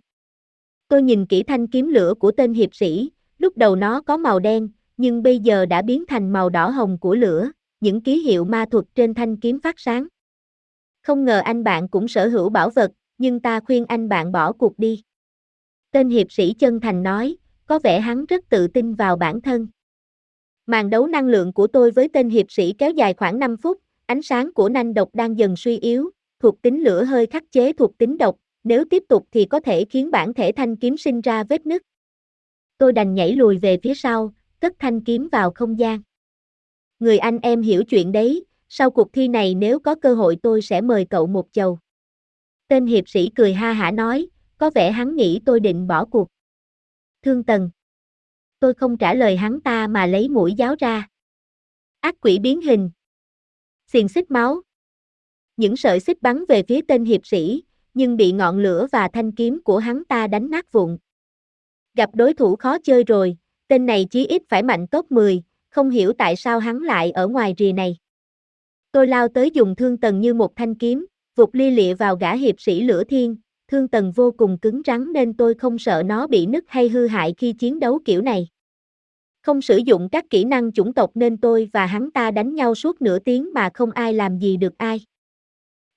Tôi nhìn kỹ thanh kiếm lửa của tên hiệp sĩ, lúc đầu nó có màu đen, nhưng bây giờ đã biến thành màu đỏ hồng của lửa, những ký hiệu ma thuật trên thanh kiếm phát sáng. Không ngờ anh bạn cũng sở hữu bảo vật, nhưng ta khuyên anh bạn bỏ cuộc đi. Tên hiệp sĩ chân thành nói, có vẻ hắn rất tự tin vào bản thân. Màn đấu năng lượng của tôi với tên hiệp sĩ kéo dài khoảng 5 phút, ánh sáng của nanh độc đang dần suy yếu, thuộc tính lửa hơi khắc chế thuộc tính độc, nếu tiếp tục thì có thể khiến bản thể thanh kiếm sinh ra vết nứt. Tôi đành nhảy lùi về phía sau, cất thanh kiếm vào không gian. Người anh em hiểu chuyện đấy, sau cuộc thi này nếu có cơ hội tôi sẽ mời cậu một chầu. Tên hiệp sĩ cười ha hả nói, có vẻ hắn nghĩ tôi định bỏ cuộc. Thương Tần. Tôi không trả lời hắn ta mà lấy mũi giáo ra. Ác quỷ biến hình. Xiền xích máu. Những sợi xích bắn về phía tên hiệp sĩ, nhưng bị ngọn lửa và thanh kiếm của hắn ta đánh nát vụn. Gặp đối thủ khó chơi rồi, tên này chí ít phải mạnh top 10, không hiểu tại sao hắn lại ở ngoài rìa này. Tôi lao tới dùng thương tần như một thanh kiếm, vụt lia lịa vào gã hiệp sĩ lửa thiên, thương tần vô cùng cứng rắn nên tôi không sợ nó bị nứt hay hư hại khi chiến đấu kiểu này. Không sử dụng các kỹ năng chủng tộc nên tôi và hắn ta đánh nhau suốt nửa tiếng mà không ai làm gì được ai.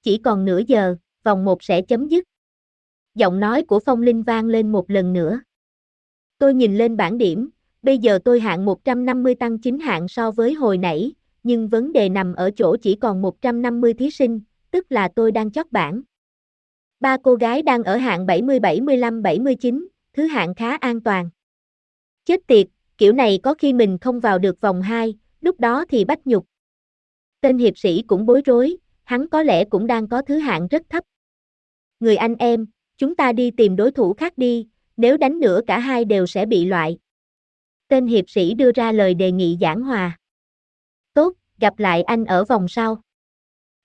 Chỉ còn nửa giờ, vòng một sẽ chấm dứt. Giọng nói của Phong Linh vang lên một lần nữa. Tôi nhìn lên bảng điểm, bây giờ tôi hạng 150 tăng 9 hạng so với hồi nãy, nhưng vấn đề nằm ở chỗ chỉ còn 150 thí sinh, tức là tôi đang chót bảng. Ba cô gái đang ở hạng 70 75 79, thứ hạng khá an toàn. Chết tiệt, kiểu này có khi mình không vào được vòng 2, lúc đó thì bách nhục. Tên hiệp sĩ cũng bối rối, hắn có lẽ cũng đang có thứ hạng rất thấp. Người anh em, chúng ta đi tìm đối thủ khác đi, nếu đánh nữa cả hai đều sẽ bị loại. Tên hiệp sĩ đưa ra lời đề nghị giảng hòa. Tốt, gặp lại anh ở vòng sau.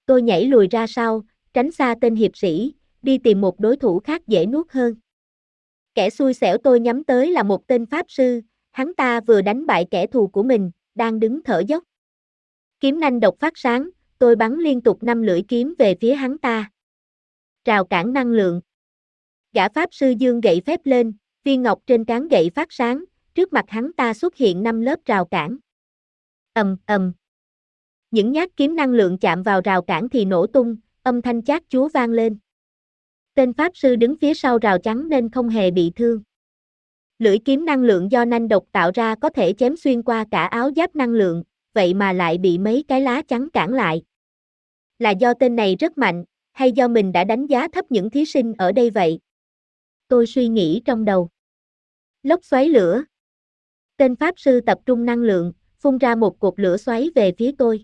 Tôi nhảy lùi ra sau, tránh xa tên hiệp sĩ, đi tìm một đối thủ khác dễ nuốt hơn. Kẻ xui xẻo tôi nhắm tới là một tên pháp sư, hắn ta vừa đánh bại kẻ thù của mình, đang đứng thở dốc. Kiếm nanh độc phát sáng, tôi bắn liên tục năm lưỡi kiếm về phía hắn ta. Rào cản năng lượng. Gã pháp sư dương gậy phép lên, viên ngọc trên cán gậy phát sáng, trước mặt hắn ta xuất hiện năm lớp rào cản. Ầm ầm. Những nhát kiếm năng lượng chạm vào rào cản thì nổ tung, âm thanh chát chúa vang lên. Tên pháp sư đứng phía sau rào chắn nên không hề bị thương. Lưỡi kiếm năng lượng do nanh độc tạo ra có thể chém xuyên qua cả áo giáp năng lượng, vậy mà lại bị mấy cái lá chắn cản lại. Là do tên này rất mạnh, hay do mình đã đánh giá thấp những thí sinh ở đây vậy? Tôi suy nghĩ trong đầu. Lốc xoáy lửa. Tên pháp sư tập trung năng lượng, phun ra một cột lửa xoáy về phía tôi.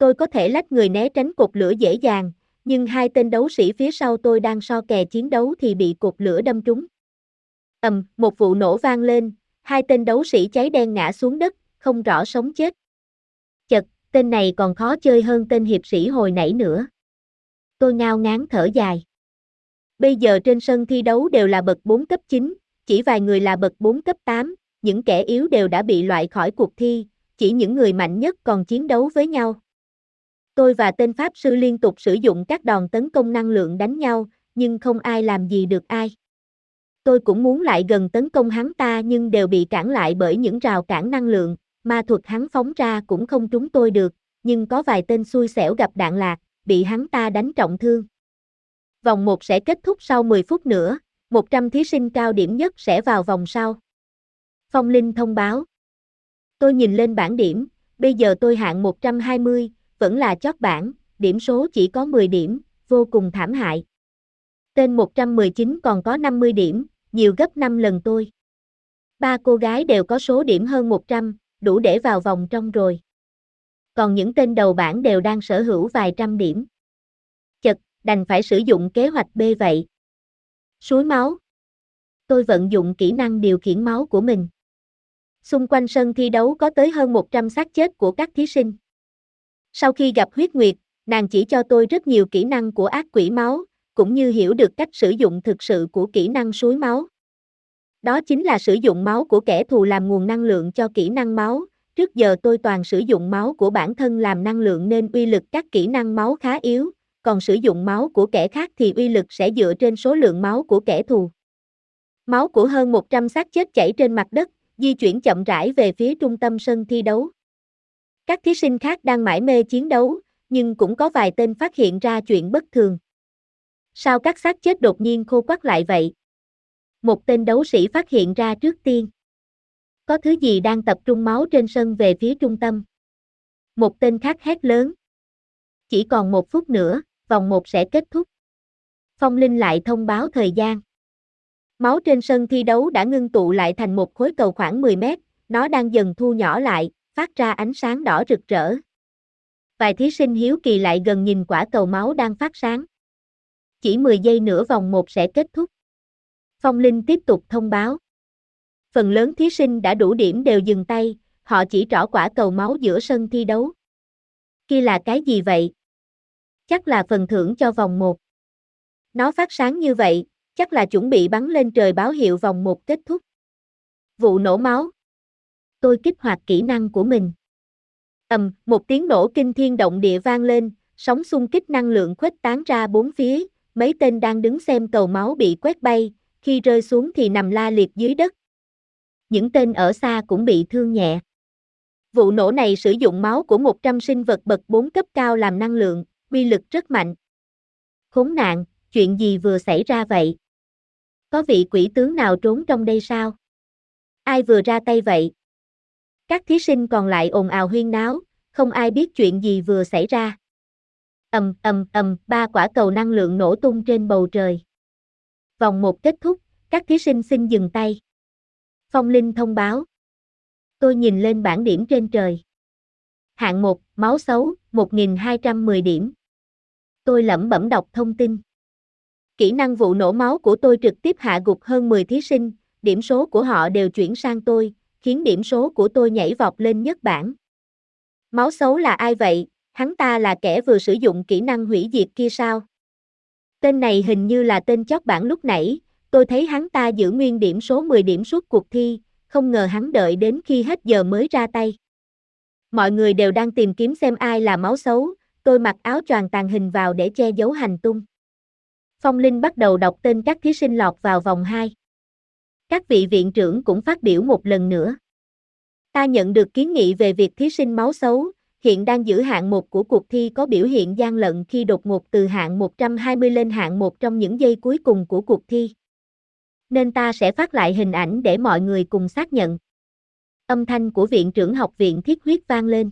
Tôi có thể lách người né tránh cột lửa dễ dàng, nhưng hai tên đấu sĩ phía sau tôi đang so kè chiến đấu thì bị cột lửa đâm trúng. Ầm, một vụ nổ vang lên, hai tên đấu sĩ cháy đen ngã xuống đất, không rõ sống chết. Chật, tên này còn khó chơi hơn tên hiệp sĩ hồi nãy nữa. Tôi ngao ngán thở dài. Bây giờ trên sân thi đấu đều là bậc 4 cấp 9, chỉ vài người là bậc 4 cấp 8, những kẻ yếu đều đã bị loại khỏi cuộc thi, chỉ những người mạnh nhất còn chiến đấu với nhau. Tôi và tên Pháp Sư liên tục sử dụng các đòn tấn công năng lượng đánh nhau, nhưng không ai làm gì được ai. Tôi cũng muốn lại gần tấn công hắn ta nhưng đều bị cản lại bởi những rào cản năng lượng, ma thuật hắn phóng ra cũng không trúng tôi được, nhưng có vài tên xui xẻo gặp đạn lạc, bị hắn ta đánh trọng thương. Vòng 1 sẽ kết thúc sau 10 phút nữa, 100 thí sinh cao điểm nhất sẽ vào vòng sau. Phong Linh thông báo. Tôi nhìn lên bảng điểm, bây giờ tôi hạng 120, vẫn là chót bảng, điểm số chỉ có 10 điểm, vô cùng thảm hại. Tên 119 còn có 50 điểm, nhiều gấp 5 lần tôi. Ba cô gái đều có số điểm hơn 100, đủ để vào vòng trong rồi. Còn những tên đầu bảng đều đang sở hữu vài trăm điểm. Chật, đành phải sử dụng kế hoạch B vậy. Suối máu. Tôi vận dụng kỹ năng điều khiển máu của mình. Xung quanh sân thi đấu có tới hơn 100 xác chết của các thí sinh. Sau khi gặp huyết nguyệt, nàng chỉ cho tôi rất nhiều kỹ năng của ác quỷ máu, cũng như hiểu được cách sử dụng thực sự của kỹ năng suối máu. Đó chính là sử dụng máu của kẻ thù làm nguồn năng lượng cho kỹ năng máu. Trước giờ tôi toàn sử dụng máu của bản thân làm năng lượng nên uy lực các kỹ năng máu khá yếu, còn sử dụng máu của kẻ khác thì uy lực sẽ dựa trên số lượng máu của kẻ thù. Máu của hơn 100 xác chết chảy trên mặt đất, di chuyển chậm rãi về phía trung tâm sân thi đấu. Các thí sinh khác đang mải mê chiến đấu, nhưng cũng có vài tên phát hiện ra chuyện bất thường. Sao các xác chết đột nhiên khô quắc lại vậy? Một tên đấu sĩ phát hiện ra trước tiên. Có thứ gì đang tập trung máu trên sân về phía trung tâm. Một tên khác hét lớn. Chỉ còn một phút nữa, vòng một sẽ kết thúc. Phong Linh lại thông báo thời gian. Máu trên sân thi đấu đã ngưng tụ lại thành một khối cầu khoảng 10 mét, nó đang dần thu nhỏ lại, phát ra ánh sáng đỏ rực rỡ. Vài thí sinh hiếu kỳ lại gần nhìn quả cầu máu đang phát sáng. Chỉ 10 giây nữa vòng 1 sẽ kết thúc. Phong Linh tiếp tục thông báo. Phần lớn thí sinh đã đủ điểm đều dừng tay, họ chỉ rõ quả cầu máu giữa sân thi đấu. Kia là cái gì vậy? Chắc là phần thưởng cho vòng 1. Nó phát sáng như vậy, chắc là chuẩn bị bắn lên trời báo hiệu vòng 1 kết thúc. Vụ nổ máu. Tôi kích hoạt kỹ năng của mình. Ầm, một tiếng nổ kinh thiên động địa vang lên, sóng xung kích năng lượng khuếch tán ra bốn phía, mấy tên đang đứng xem cầu máu bị quét bay, khi rơi xuống thì nằm la liệt dưới đất. những tên ở xa cũng bị thương nhẹ. Vụ nổ này sử dụng máu của 100 sinh vật bậc 4 cấp cao làm năng lượng, uy lực rất mạnh. Khốn nạn, chuyện gì vừa xảy ra vậy? Có vị quỷ tướng nào trốn trong đây sao? Ai vừa ra tay vậy? Các thí sinh còn lại ồn ào huyên náo, không ai biết chuyện gì vừa xảy ra. Ầm ầm ầm, ba quả cầu năng lượng nổ tung trên bầu trời. Vòng một kết thúc, các thí sinh xin dừng tay. Phong Linh thông báo. Tôi nhìn lên bảng điểm trên trời. Hạng 1, máu xấu, 1210 điểm. Tôi lẩm bẩm đọc thông tin. Kỹ năng vụ nổ máu của tôi trực tiếp hạ gục hơn 10 thí sinh, điểm số của họ đều chuyển sang tôi, khiến điểm số của tôi nhảy vọt lên nhất bảng. Máu xấu là ai vậy? Hắn ta là kẻ vừa sử dụng kỹ năng hủy diệt kia sao? Tên này hình như là tên chót bảng lúc nãy, tôi thấy hắn ta giữ nguyên điểm số 10 điểm suốt cuộc thi, không ngờ hắn đợi đến khi hết giờ mới ra tay. Mọi người đều đang tìm kiếm xem ai là máu xấu, tôi mặc áo choàng tàn hình vào để che giấu hành tung. Phong Linh bắt đầu đọc tên các thí sinh lọt vào vòng 2. Các vị viện trưởng cũng phát biểu một lần nữa. Ta nhận được kiến nghị về việc thí sinh máu xấu, hiện đang giữ hạng một của cuộc thi có biểu hiện gian lận khi đột ngột từ hạng 120 lên hạng 1 trong những giây cuối cùng của cuộc thi. Nên ta sẽ phát lại hình ảnh để mọi người cùng xác nhận. Âm thanh của viện trưởng học viện thiết huyết vang lên.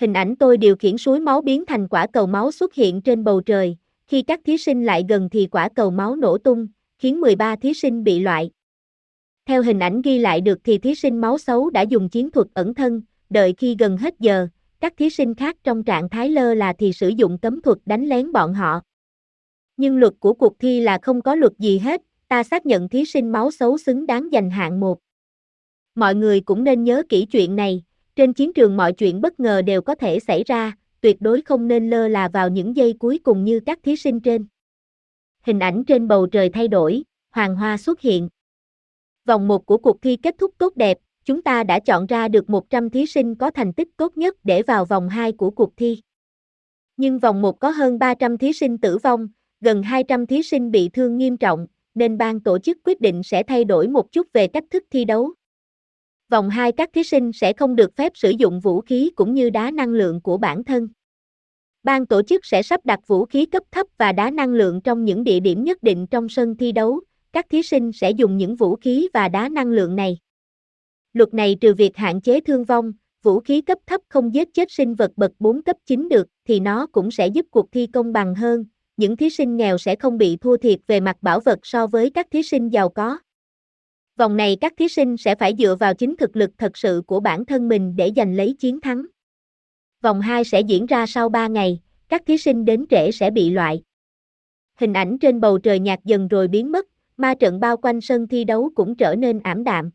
Hình ảnh tôi điều khiển suối máu biến thành quả cầu máu xuất hiện trên bầu trời, khi các thí sinh lại gần thì quả cầu máu nổ tung, khiến 13 thí sinh bị loại. Theo hình ảnh ghi lại được thì thí sinh máu xấu đã dùng chiến thuật ẩn thân, đợi khi gần hết giờ, các thí sinh khác trong trạng thái lơ là thì sử dụng cấm thuật đánh lén bọn họ. Nhưng luật của cuộc thi là không có luật gì hết, ta xác nhận thí sinh máu xấu xứng đáng giành hạng một. Mọi người cũng nên nhớ kỹ chuyện này, trên chiến trường mọi chuyện bất ngờ đều có thể xảy ra, tuyệt đối không nên lơ là vào những giây cuối cùng như các thí sinh trên. Hình ảnh trên bầu trời thay đổi, hoàng hoa xuất hiện. Vòng 1 của cuộc thi kết thúc tốt đẹp, chúng ta đã chọn ra được 100 thí sinh có thành tích tốt nhất để vào vòng 2 của cuộc thi. Nhưng vòng 1 có hơn 300 thí sinh tử vong, gần 200 thí sinh bị thương nghiêm trọng, nên ban tổ chức quyết định sẽ thay đổi một chút về cách thức thi đấu. Vòng 2 các thí sinh sẽ không được phép sử dụng vũ khí cũng như đá năng lượng của bản thân. Ban tổ chức sẽ sắp đặt vũ khí cấp thấp và đá năng lượng trong những địa điểm nhất định trong sân thi đấu, các thí sinh sẽ dùng những vũ khí và đá năng lượng này. Luật này trừ việc hạn chế thương vong, vũ khí cấp thấp không giết chết sinh vật bậc 4 cấp 9 được, thì nó cũng sẽ giúp cuộc thi công bằng hơn, những thí sinh nghèo sẽ không bị thua thiệt về mặt bảo vật so với các thí sinh giàu có. Vòng này các thí sinh sẽ phải dựa vào chính thực lực thật sự của bản thân mình để giành lấy chiến thắng. Vòng 2 sẽ diễn ra sau 3 ngày, các thí sinh đến trễ sẽ bị loại. Hình ảnh trên bầu trời nhạt dần rồi biến mất, ma trận bao quanh sân thi đấu cũng trở nên ảm đạm.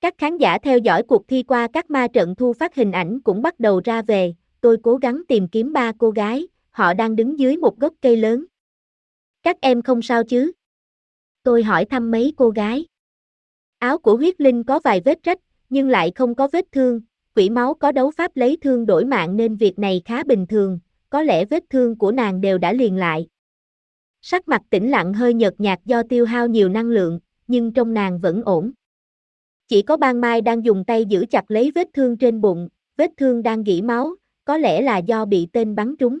Các khán giả theo dõi cuộc thi qua các ma trận thu phát hình ảnh cũng bắt đầu ra về, tôi cố gắng tìm kiếm ba cô gái, họ đang đứng dưới một gốc cây lớn. Các em không sao chứ? Tôi hỏi thăm mấy cô gái. Áo của huyết linh có vài vết rách, nhưng lại không có vết thương, quỷ máu có đấu pháp lấy thương đổi mạng nên việc này khá bình thường, có lẽ vết thương của nàng đều đã liền lại. Sắc mặt tĩnh lặng hơi nhợt nhạt do tiêu hao nhiều năng lượng, nhưng trong nàng vẫn ổn. Chỉ có ban mai đang dùng tay giữ chặt lấy vết thương trên bụng, vết thương đang gỉ máu, có lẽ là do bị tên bắn trúng.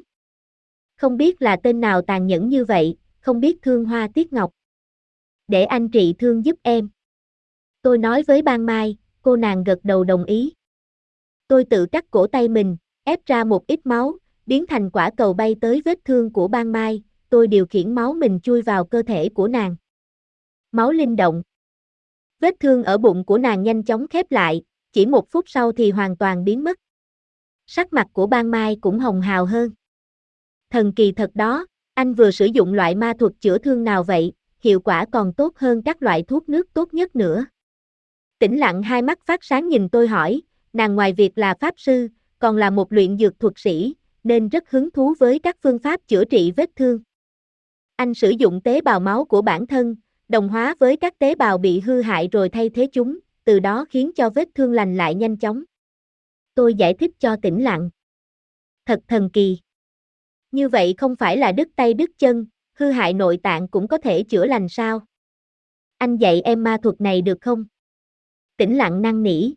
Không biết là tên nào tàn nhẫn như vậy, không biết thương hoa tiết ngọc. Để anh trị thương giúp em. Tôi nói với ban mai, cô nàng gật đầu đồng ý. Tôi tự cắt cổ tay mình, ép ra một ít máu, biến thành quả cầu bay tới vết thương của ban mai, tôi điều khiển máu mình chui vào cơ thể của nàng. Máu linh động. Vết thương ở bụng của nàng nhanh chóng khép lại, chỉ một phút sau thì hoàn toàn biến mất. Sắc mặt của ban mai cũng hồng hào hơn. Thần kỳ thật đó, anh vừa sử dụng loại ma thuật chữa thương nào vậy, hiệu quả còn tốt hơn các loại thuốc nước tốt nhất nữa. Tĩnh lặng hai mắt phát sáng nhìn tôi hỏi, nàng ngoài việc là pháp sư, còn là một luyện dược thuật sĩ, nên rất hứng thú với các phương pháp chữa trị vết thương. Anh sử dụng tế bào máu của bản thân, đồng hóa với các tế bào bị hư hại rồi thay thế chúng, từ đó khiến cho vết thương lành lại nhanh chóng. Tôi giải thích cho tĩnh lặng. Thật thần kỳ. Như vậy không phải là đứt tay đứt chân, hư hại nội tạng cũng có thể chữa lành sao? Anh dạy em ma thuật này được không? Tĩnh lặng năng nỉ.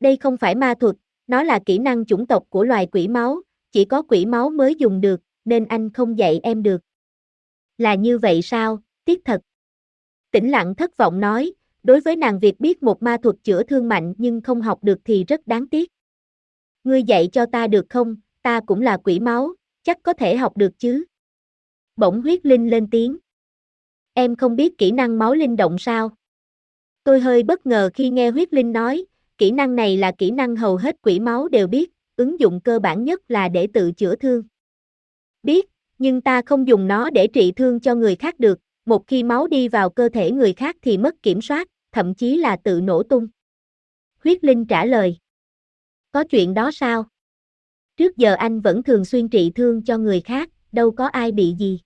Đây không phải ma thuật, nó là kỹ năng chủng tộc của loài quỷ máu, chỉ có quỷ máu mới dùng được, nên anh không dạy em được. Là như vậy sao, tiếc thật. Tĩnh lặng thất vọng nói, đối với nàng việc biết một ma thuật chữa thương mạnh nhưng không học được thì rất đáng tiếc. Ngươi dạy cho ta được không, ta cũng là quỷ máu, chắc có thể học được chứ. Bỗng huyết linh lên tiếng. Em không biết kỹ năng máu linh động sao? Tôi hơi bất ngờ khi nghe huyết linh nói, kỹ năng này là kỹ năng hầu hết quỷ máu đều biết, ứng dụng cơ bản nhất là để tự chữa thương. Biết, nhưng ta không dùng nó để trị thương cho người khác được, một khi máu đi vào cơ thể người khác thì mất kiểm soát, thậm chí là tự nổ tung. Huyết Linh trả lời. Có chuyện đó sao? Trước giờ anh vẫn thường xuyên trị thương cho người khác, đâu có ai bị gì.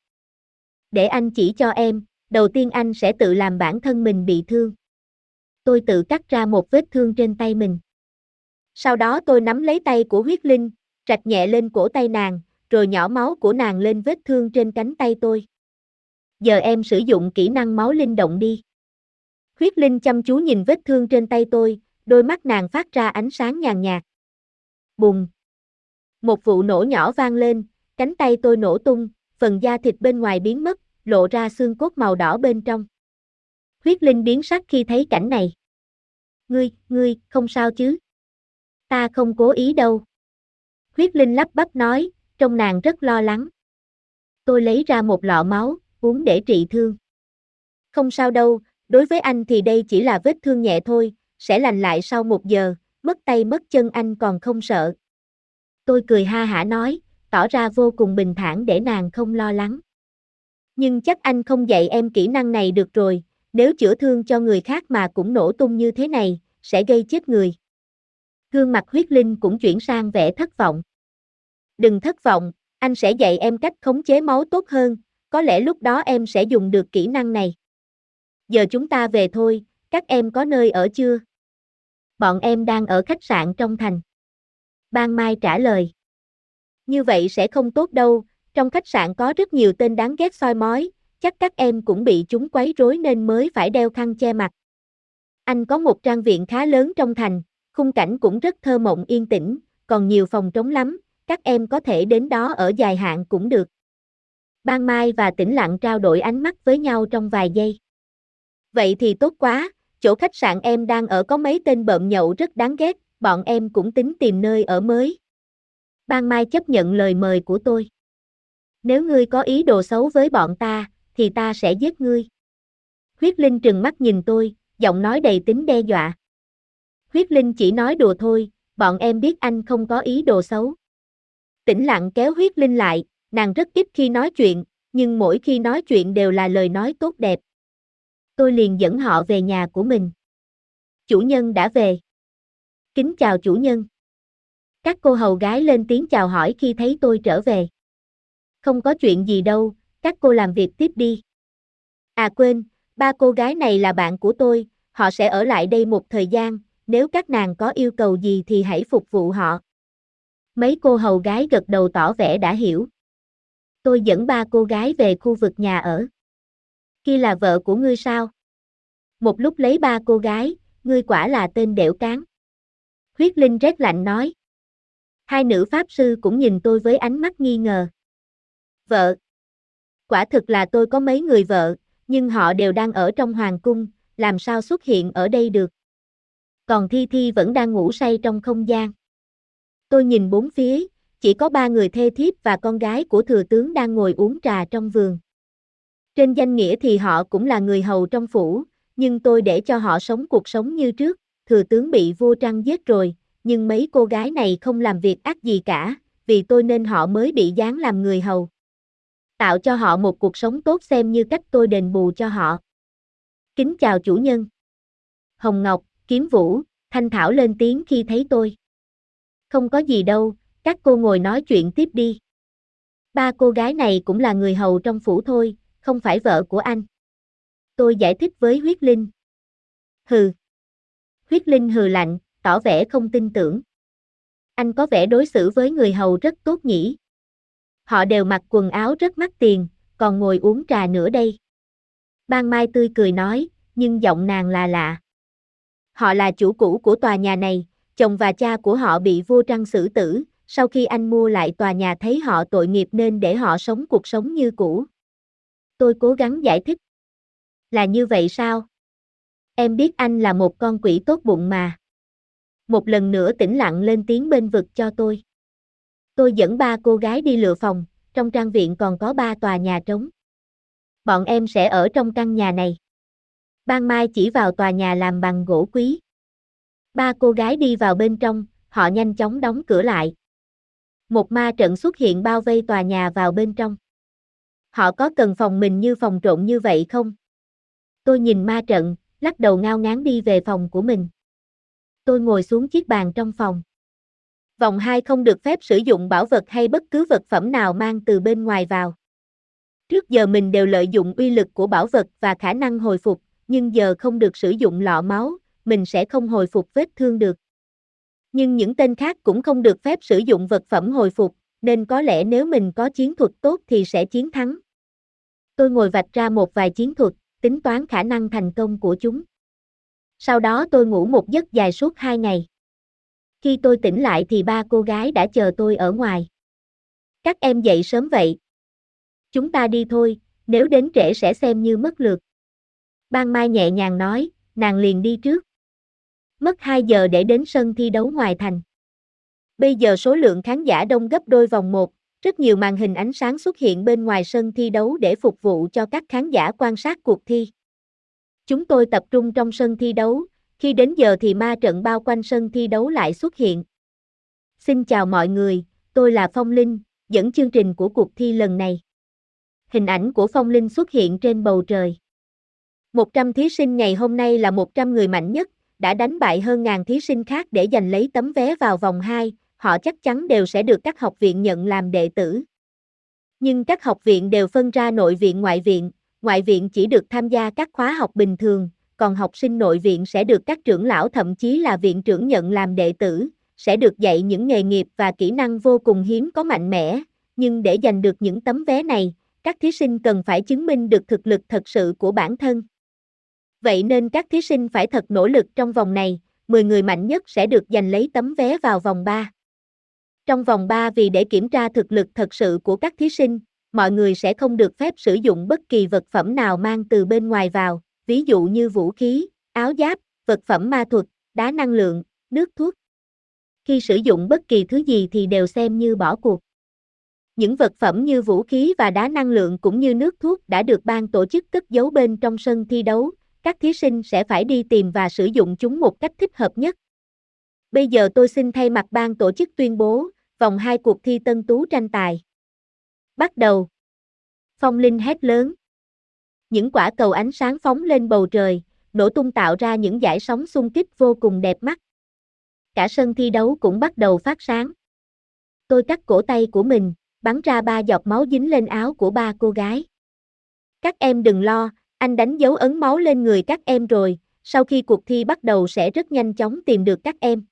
Để anh chỉ cho em, đầu tiên anh sẽ tự làm bản thân mình bị thương. Tôi tự cắt ra một vết thương trên tay mình. Sau đó tôi nắm lấy tay của huyết linh, trạch nhẹ lên cổ tay nàng, rồi nhỏ máu của nàng lên vết thương trên cánh tay tôi. Giờ em sử dụng kỹ năng máu linh động đi. Huyết linh chăm chú nhìn vết thương trên tay tôi, đôi mắt nàng phát ra ánh sáng nhàn nhạt. Bùng! Một vụ nổ nhỏ vang lên, cánh tay tôi nổ tung, phần da thịt bên ngoài biến mất, lộ ra xương cốt màu đỏ bên trong. Huyết Linh biến sắc khi thấy cảnh này. Ngươi, ngươi, không sao chứ? Ta không cố ý đâu. Huyết Linh lắp bắp nói, trong nàng rất lo lắng. Tôi lấy ra một lọ máu, uống để trị thương. Không sao đâu, đối với anh thì đây chỉ là vết thương nhẹ thôi, sẽ lành lại sau một giờ, mất tay mất chân anh còn không sợ. Tôi cười ha hả nói, tỏ ra vô cùng bình thản để nàng không lo lắng. Nhưng chắc anh không dạy em kỹ năng này được rồi, nếu chữa thương cho người khác mà cũng nổ tung như thế này, sẽ gây chết người. Gương mặt huyết linh cũng chuyển sang vẻ thất vọng. Đừng thất vọng, anh sẽ dạy em cách khống chế máu tốt hơn, có lẽ lúc đó em sẽ dùng được kỹ năng này. Giờ chúng ta về thôi, các em có nơi ở chưa? Bọn em đang ở khách sạn trong thành. Ban Mai trả lời. Như vậy sẽ không tốt đâu, trong khách sạn có rất nhiều tên đáng ghét soi mói, chắc các em cũng bị chúng quấy rối nên mới phải đeo khăn che mặt. Anh có một trang viện khá lớn trong thành, khung cảnh cũng rất thơ mộng yên tĩnh, còn nhiều phòng trống lắm, các em có thể đến đó ở dài hạn cũng được. Ban Mai và Tĩnh Lặng trao đổi ánh mắt với nhau trong vài giây. Vậy thì tốt quá, chỗ khách sạn em đang ở có mấy tên bợm nhậu rất đáng ghét, bọn em cũng tính tìm nơi ở mới. Ban Mai chấp nhận lời mời của tôi. Nếu ngươi có ý đồ xấu với bọn ta, thì ta sẽ giết ngươi. Huyết Linh trừng mắt nhìn tôi, giọng nói đầy tính đe dọa. Huyết Linh chỉ nói đùa thôi, bọn em biết anh không có ý đồ xấu. Tĩnh lặng kéo Huyết Linh lại, nàng rất ít khi nói chuyện, nhưng mỗi khi nói chuyện đều là lời nói tốt đẹp. Tôi liền dẫn họ về nhà của mình. Chủ nhân đã về. Kính chào chủ nhân. Các cô hầu gái lên tiếng chào hỏi khi thấy tôi trở về. Không có chuyện gì đâu, các cô làm việc tiếp đi. À quên, ba cô gái này là bạn của tôi, họ sẽ ở lại đây một thời gian, nếu các nàng có yêu cầu gì thì hãy phục vụ họ. Mấy cô hầu gái gật đầu tỏ vẻ đã hiểu. Tôi dẫn ba cô gái về khu vực nhà ở. Kia là vợ của ngươi sao? Một lúc lấy ba cô gái, ngươi quả là tên đẻo cán. Huyết Linh rét lạnh nói. Hai nữ pháp sư cũng nhìn tôi với ánh mắt nghi ngờ. Vợ. Quả thực là tôi có mấy người vợ, nhưng họ đều đang ở trong hoàng cung, làm sao xuất hiện ở đây được. Còn Thi Thi vẫn đang ngủ say trong không gian. Tôi nhìn bốn phía, chỉ có ba người thê thiếp và con gái của thừa tướng đang ngồi uống trà trong vườn. Trên danh nghĩa thì họ cũng là người hầu trong phủ, nhưng tôi để cho họ sống cuộc sống như trước, thừa tướng bị vô trăng giết rồi, nhưng mấy cô gái này không làm việc ác gì cả, vì tôi nên họ mới bị dán làm người hầu. Tạo cho họ một cuộc sống tốt xem như cách tôi đền bù cho họ. Kính chào chủ nhân. Hồng Ngọc, Kiếm Vũ, Thanh Thảo lên tiếng khi thấy tôi. Không có gì đâu, các cô ngồi nói chuyện tiếp đi. Ba cô gái này cũng là người hầu trong phủ thôi, không phải vợ của anh. Tôi giải thích với huyết linh. Hừ. Huyết linh hừ lạnh, tỏ vẻ không tin tưởng. Anh có vẻ đối xử với người hầu rất tốt nhỉ. Họ đều mặc quần áo rất mắc tiền, còn ngồi uống trà nữa đây. Ban Mai tươi cười nói, nhưng giọng nàng là lạ. Họ là chủ cũ của tòa nhà này, chồng và cha của họ bị vua trăng xử tử, sau khi anh mua lại tòa nhà thấy họ tội nghiệp nên để họ sống cuộc sống như cũ. Tôi cố gắng giải thích. Là như vậy sao? Em biết anh là một con quỷ tốt bụng mà. Một lần nữa tĩnh lặng lên tiếng bên vực cho tôi. Tôi dẫn ba cô gái đi lựa phòng, trong trang viện còn có ba tòa nhà trống. Bọn em sẽ ở trong căn nhà này. Ban Mai chỉ vào tòa nhà làm bằng gỗ quý. Ba cô gái đi vào bên trong, họ nhanh chóng đóng cửa lại. Một ma trận xuất hiện bao vây tòa nhà vào bên trong. Họ có cần phòng mình như phòng trộn như vậy không? Tôi nhìn ma trận, lắc đầu ngao ngán đi về phòng của mình. Tôi ngồi xuống chiếc bàn trong phòng. Vòng 2 không được phép sử dụng bảo vật hay bất cứ vật phẩm nào mang từ bên ngoài vào. Trước giờ mình đều lợi dụng uy lực của bảo vật và khả năng hồi phục, nhưng giờ không được sử dụng lọ máu, mình sẽ không hồi phục vết thương được. Nhưng những tên khác cũng không được phép sử dụng vật phẩm hồi phục, nên có lẽ nếu mình có chiến thuật tốt thì sẽ chiến thắng. Tôi ngồi vạch ra một vài chiến thuật, tính toán khả năng thành công của chúng. Sau đó tôi ngủ một giấc dài suốt hai ngày. Khi tôi tỉnh lại thì ba cô gái đã chờ tôi ở ngoài. Các em dậy sớm vậy. Chúng ta đi thôi, nếu đến trễ sẽ xem như mất lượt. Ban Mai nhẹ nhàng nói, nàng liền đi trước. Mất 2 giờ để đến sân thi đấu ngoài thành. Bây giờ số lượng khán giả đông gấp đôi vòng 1, rất nhiều màn hình ánh sáng xuất hiện bên ngoài sân thi đấu để phục vụ cho các khán giả quan sát cuộc thi. Chúng tôi tập trung trong sân thi đấu, khi đến giờ thì ma trận bao quanh sân thi đấu lại xuất hiện. Xin chào mọi người, tôi là Phong Linh, dẫn chương trình của cuộc thi lần này. Hình ảnh của Phong Linh xuất hiện trên bầu trời. 100 thí sinh ngày hôm nay là 100 người mạnh nhất, đã đánh bại hơn ngàn thí sinh khác để giành lấy tấm vé vào vòng 2, họ chắc chắn đều sẽ được các học viện nhận làm đệ tử. Nhưng các học viện đều phân ra nội viện ngoại viện, ngoại viện chỉ được tham gia các khóa học bình thường, còn học sinh nội viện sẽ được các trưởng lão thậm chí là viện trưởng nhận làm đệ tử, sẽ được dạy những nghề nghiệp và kỹ năng vô cùng hiếm có mạnh mẽ, nhưng để giành được những tấm vé này, các thí sinh cần phải chứng minh được thực lực thật sự của bản thân. Vậy nên các thí sinh phải thật nỗ lực trong vòng này, 10 người mạnh nhất sẽ được giành lấy tấm vé vào vòng 3. Trong vòng 3 vì để kiểm tra thực lực thật sự của các thí sinh, mọi người sẽ không được phép sử dụng bất kỳ vật phẩm nào mang từ bên ngoài vào, ví dụ như vũ khí, áo giáp, vật phẩm ma thuật, đá năng lượng, nước thuốc. Khi sử dụng bất kỳ thứ gì thì đều xem như bỏ cuộc. Những vật phẩm như vũ khí và đá năng lượng cũng như nước thuốc đã được ban tổ chức cất giấu bên trong sân thi đấu, các thí sinh sẽ phải đi tìm và sử dụng chúng một cách thích hợp nhất. Bây giờ tôi xin thay mặt ban tổ chức tuyên bố, vòng 2 cuộc thi tân tú tranh tài. Bắt đầu. Phong Linh hét lớn. Những quả cầu ánh sáng phóng lên bầu trời, nổ tung tạo ra những dải sóng xung kích vô cùng đẹp mắt. Cả sân thi đấu cũng bắt đầu phát sáng. Tôi cắt cổ tay của mình, bắn ra ba giọt máu dính lên áo của ba cô gái. Các em đừng lo, anh đánh dấu ấn máu lên người các em rồi, sau khi cuộc thi bắt đầu sẽ rất nhanh chóng tìm được các em.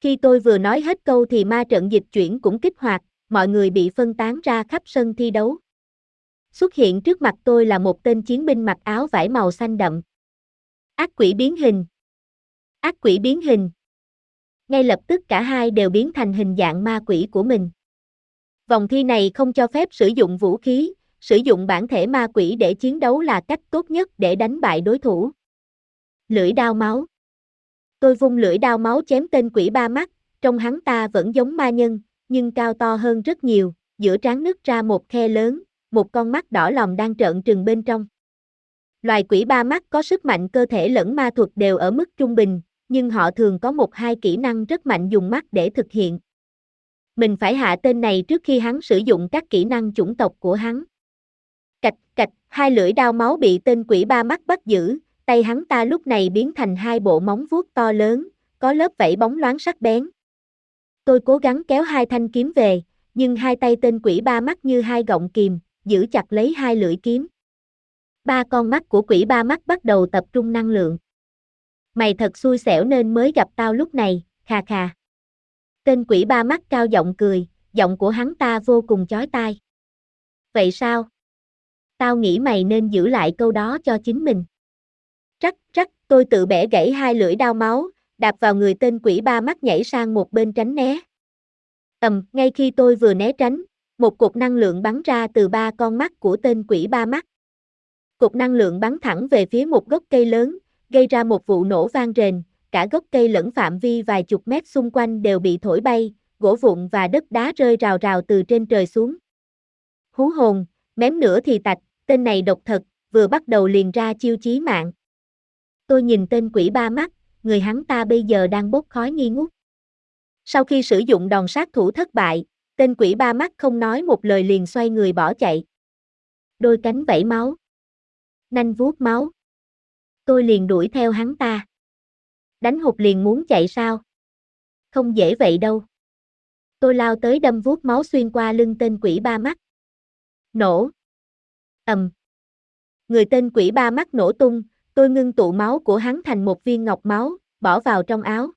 Khi tôi vừa nói hết câu thì ma trận dịch chuyển cũng kích hoạt, mọi người bị phân tán ra khắp sân thi đấu. Xuất hiện trước mặt tôi là một tên chiến binh mặc áo vải màu xanh đậm. Ác quỷ biến hình. Ác quỷ biến hình. Ngay lập tức cả hai đều biến thành hình dạng ma quỷ của mình. Vòng thi này không cho phép sử dụng vũ khí, sử dụng bản thể ma quỷ để chiến đấu là cách tốt nhất để đánh bại đối thủ. Lưỡi đao máu Tôi vung lưỡi đao máu chém tên quỷ ba mắt, trong hắn ta vẫn giống ma nhân, nhưng cao to hơn rất nhiều, giữa trán nứt ra một khe lớn, một con mắt đỏ lòm đang trợn trừng bên trong. Loài quỷ ba mắt có sức mạnh cơ thể lẫn ma thuật đều ở mức trung bình, nhưng họ thường có một hai kỹ năng rất mạnh dùng mắt để thực hiện. Mình phải hạ tên này trước khi hắn sử dụng các kỹ năng chủng tộc của hắn. Cạch, cạch, hai lưỡi đao máu bị tên quỷ ba mắt bắt giữ, tay hắn ta lúc này biến thành hai bộ móng vuốt to lớn, có lớp vảy bóng loáng sắc bén. Tôi cố gắng kéo hai thanh kiếm về, nhưng hai tay tên quỷ ba mắt như hai gọng kìm, giữ chặt lấy hai lưỡi kiếm. Ba con mắt của quỷ ba mắt bắt đầu tập trung năng lượng. Mày thật xui xẻo nên mới gặp tao lúc này, khà khà. Tên quỷ ba mắt cao giọng cười, giọng của hắn ta vô cùng chói tai. Vậy sao? Tao nghĩ mày nên giữ lại câu đó cho chính mình. Rắc, rắc, tôi tự bẻ gãy hai lưỡi đau máu, đạp vào người tên quỷ ba mắt nhảy sang một bên tránh né. Ầm, ngay khi tôi vừa né tránh, một cục năng lượng bắn ra từ ba con mắt của tên quỷ ba mắt. Cục năng lượng bắn thẳng về phía một gốc cây lớn, gây ra một vụ nổ vang rền, cả gốc cây lẫn phạm vi vài chục mét xung quanh đều bị thổi bay, gỗ vụn và đất đá rơi rào rào từ trên trời xuống. Hú hồn, mém nữa thì tạch, tên này độc thật, vừa bắt đầu liền ra chiêu chí mạng. Tôi nhìn tên quỷ ba mắt, người hắn ta bây giờ đang bốc khói nghi ngút. Sau khi sử dụng đòn sát thủ thất bại, tên quỷ ba mắt không nói một lời liền xoay người bỏ chạy. Đôi cánh vẫy máu. Nanh vuốt máu. Tôi liền đuổi theo hắn ta. Đánh hụt liền muốn chạy sao? Không dễ vậy đâu. Tôi lao tới đâm vuốt máu xuyên qua lưng tên quỷ ba mắt. Nổ. ầm. Người tên quỷ ba mắt nổ tung, tôi ngưng tụ máu của hắn thành một viên ngọc máu, bỏ vào trong áo.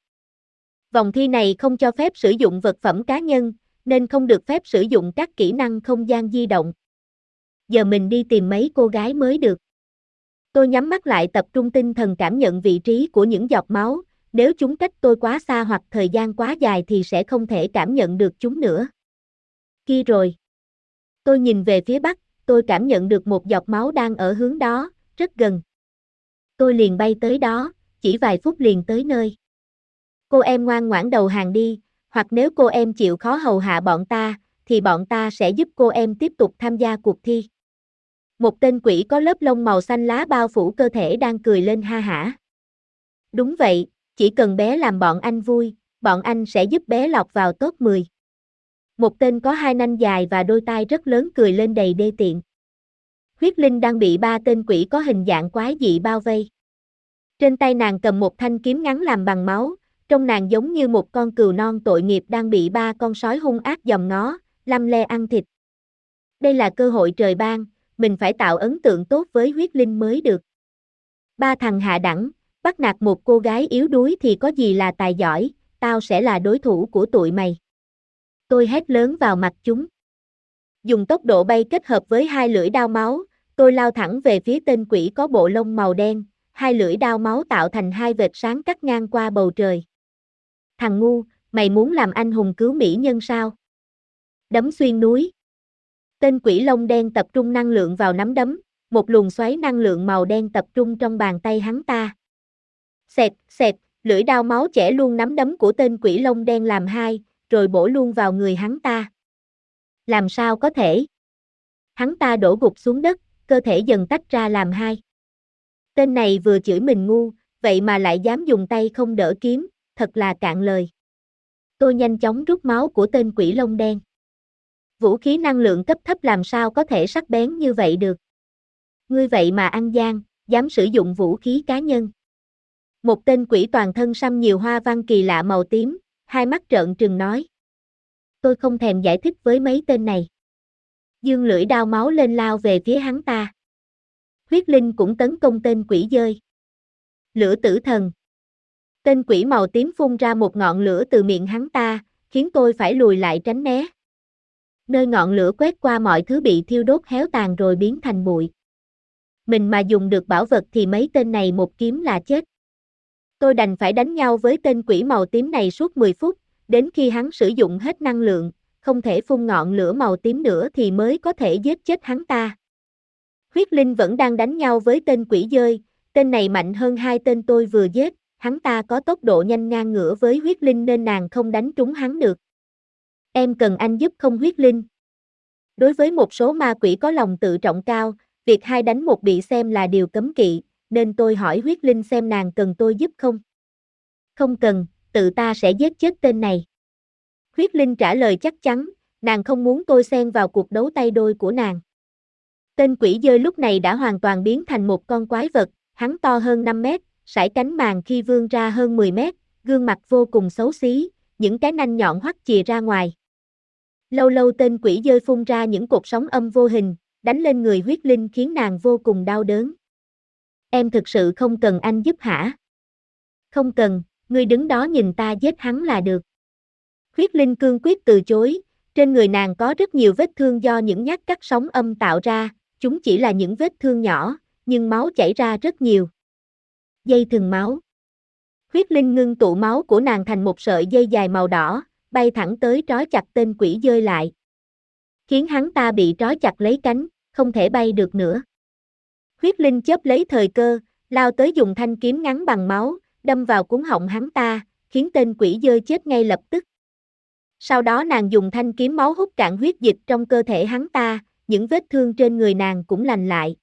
Vòng thi này không cho phép sử dụng vật phẩm cá nhân, nên không được phép sử dụng các kỹ năng không gian di động. Giờ mình đi tìm mấy cô gái mới được. Tôi nhắm mắt lại tập trung tinh thần cảm nhận vị trí của những giọt máu, nếu chúng cách tôi quá xa hoặc thời gian quá dài thì sẽ không thể cảm nhận được chúng nữa. Kia rồi. Tôi nhìn về phía bắc, tôi cảm nhận được một giọt máu đang ở hướng đó, rất gần. Tôi liền bay tới đó, chỉ vài phút liền tới nơi. Cô em ngoan ngoãn đầu hàng đi, hoặc nếu cô em chịu khó hầu hạ bọn ta, thì bọn ta sẽ giúp cô em tiếp tục tham gia cuộc thi. Một tên quỷ có lớp lông màu xanh lá bao phủ cơ thể đang cười lên ha hả. Đúng vậy, chỉ cần bé làm bọn anh vui, bọn anh sẽ giúp bé lọc vào top 10. Một tên có hai nanh dài và đôi tai rất lớn cười lên đầy đê tiện. Huyết Linh đang bị ba tên quỷ có hình dạng quái dị bao vây. Trên tay nàng cầm một thanh kiếm ngắn làm bằng máu, trong nàng giống như một con cừu non tội nghiệp đang bị ba con sói hung ác dòng ngó, lăm le ăn thịt. Đây là cơ hội trời ban, mình phải tạo ấn tượng tốt với huyết linh mới được. Ba thằng hạ đẳng, bắt nạt một cô gái yếu đuối thì có gì là tài giỏi, tao sẽ là đối thủ của tụi mày. Tôi hét lớn vào mặt chúng. Dùng tốc độ bay kết hợp với hai lưỡi đao máu, tôi lao thẳng về phía tên quỷ có bộ lông màu đen, hai lưỡi đao máu tạo thành hai vệt sáng cắt ngang qua bầu trời. Thằng ngu, mày muốn làm anh hùng cứu mỹ nhân sao? Đấm xuyên núi. Tên quỷ lông đen tập trung năng lượng vào nắm đấm, một luồng xoáy năng lượng màu đen tập trung trong bàn tay hắn ta. Xẹt, xẹt, lưỡi đao máu chẻ luôn nắm đấm của tên quỷ lông đen làm hai, rồi bổ luôn vào người hắn ta. Làm sao có thể? Hắn ta đổ gục xuống đất, cơ thể dần tách ra làm hai. Tên này vừa chửi mình ngu, vậy mà lại dám dùng tay không đỡ kiếm, thật là cạn lời. Tôi nhanh chóng rút máu của tên quỷ lông đen. Vũ khí năng lượng cấp thấp làm sao có thể sắc bén như vậy được. Ngươi vậy mà ăn gian, dám sử dụng vũ khí cá nhân. Một tên quỷ toàn thân xăm nhiều hoa văn kỳ lạ màu tím, hai mắt trợn trừng nói. Tôi không thèm giải thích với mấy tên này. Dương lưỡi đao máu lên lao về phía hắn ta. Huyết Linh cũng tấn công tên quỷ dơi. Lửa tử thần. Tên quỷ màu tím phun ra một ngọn lửa từ miệng hắn ta, khiến tôi phải lùi lại tránh né. Nơi ngọn lửa quét qua mọi thứ bị thiêu đốt héo tàn rồi biến thành bụi. Mình mà dùng được bảo vật thì mấy tên này một kiếm là chết. Tôi đành phải đánh nhau với tên quỷ màu tím này suốt 10 phút, đến khi hắn sử dụng hết năng lượng, không thể phun ngọn lửa màu tím nữa thì mới có thể giết chết hắn ta. Huyết Linh vẫn đang đánh nhau với tên quỷ dơi, tên này mạnh hơn hai tên tôi vừa giết, hắn ta có tốc độ nhanh ngang ngửa với huyết linh nên nàng không đánh trúng hắn được. Em cần anh giúp không huyết linh. Đối với một số ma quỷ có lòng tự trọng cao, việc hai đánh một bị xem là điều cấm kỵ, nên tôi hỏi huyết linh xem nàng cần tôi giúp không. Không cần, tự ta sẽ giết chết tên này. Huyết linh trả lời chắc chắn, nàng không muốn tôi xen vào cuộc đấu tay đôi của nàng. Tên quỷ dơi lúc này đã hoàn toàn biến thành một con quái vật, hắn to hơn 5 mét, sải cánh màng khi vươn ra hơn 10 mét, gương mặt vô cùng xấu xí, những cái nanh nhọn hoắt chìa ra ngoài. Lâu lâu tên quỷ dơi phun ra những cột sóng âm vô hình, đánh lên người huyết linh khiến nàng vô cùng đau đớn. Em thực sự không cần anh giúp hả? Không cần, ngươi đứng đó nhìn ta giết hắn là được. Khuyết linh cương quyết từ chối, trên người nàng có rất nhiều vết thương do những nhát cắt sóng âm tạo ra, chúng chỉ là những vết thương nhỏ, nhưng máu chảy ra rất nhiều. Dây thừng máu. Khuyết linh ngưng tụ máu của nàng thành một sợi dây dài màu đỏ, bay thẳng tới trói chặt tên quỷ dơi lại. Khiến hắn ta bị trói chặt lấy cánh, không thể bay được nữa. Huyết linh chớp lấy thời cơ, lao tới dùng thanh kiếm ngắn bằng máu, đâm vào cuốn họng hắn ta, khiến tên quỷ dơ chết ngay lập tức. Sau đó nàng dùng thanh kiếm máu hút cạn huyết dịch trong cơ thể hắn ta, những vết thương trên người nàng cũng lành lại.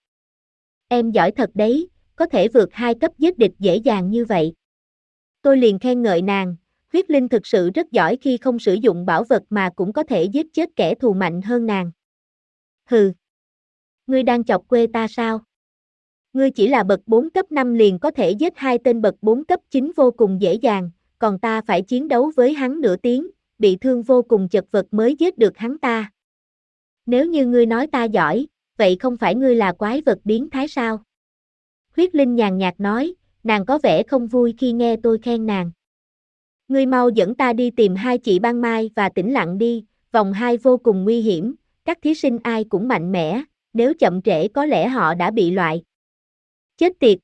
Em giỏi thật đấy, có thể vượt hai cấp giết địch dễ dàng như vậy. Tôi liền khen ngợi nàng, huyết linh thực sự rất giỏi khi không sử dụng bảo vật mà cũng có thể giết chết kẻ thù mạnh hơn nàng. Hừ. Ngươi đang chọc quê ta sao? Ngươi chỉ là bậc 4 cấp 5 liền có thể giết hai tên bậc 4 cấp 9 vô cùng dễ dàng, còn ta phải chiến đấu với hắn nửa tiếng, bị thương vô cùng chật vật mới giết được hắn ta. Nếu như ngươi nói ta giỏi, vậy không phải ngươi là quái vật biến thái sao? Huyết Linh nhàn nhạt nói, nàng có vẻ không vui khi nghe tôi khen nàng. Ngươi mau dẫn ta đi tìm hai chị Ban Mai và tĩnh lặng đi, vòng hai vô cùng nguy hiểm, các thí sinh ai cũng mạnh mẽ, nếu chậm trễ có lẽ họ đã bị loại. Chết tiệt!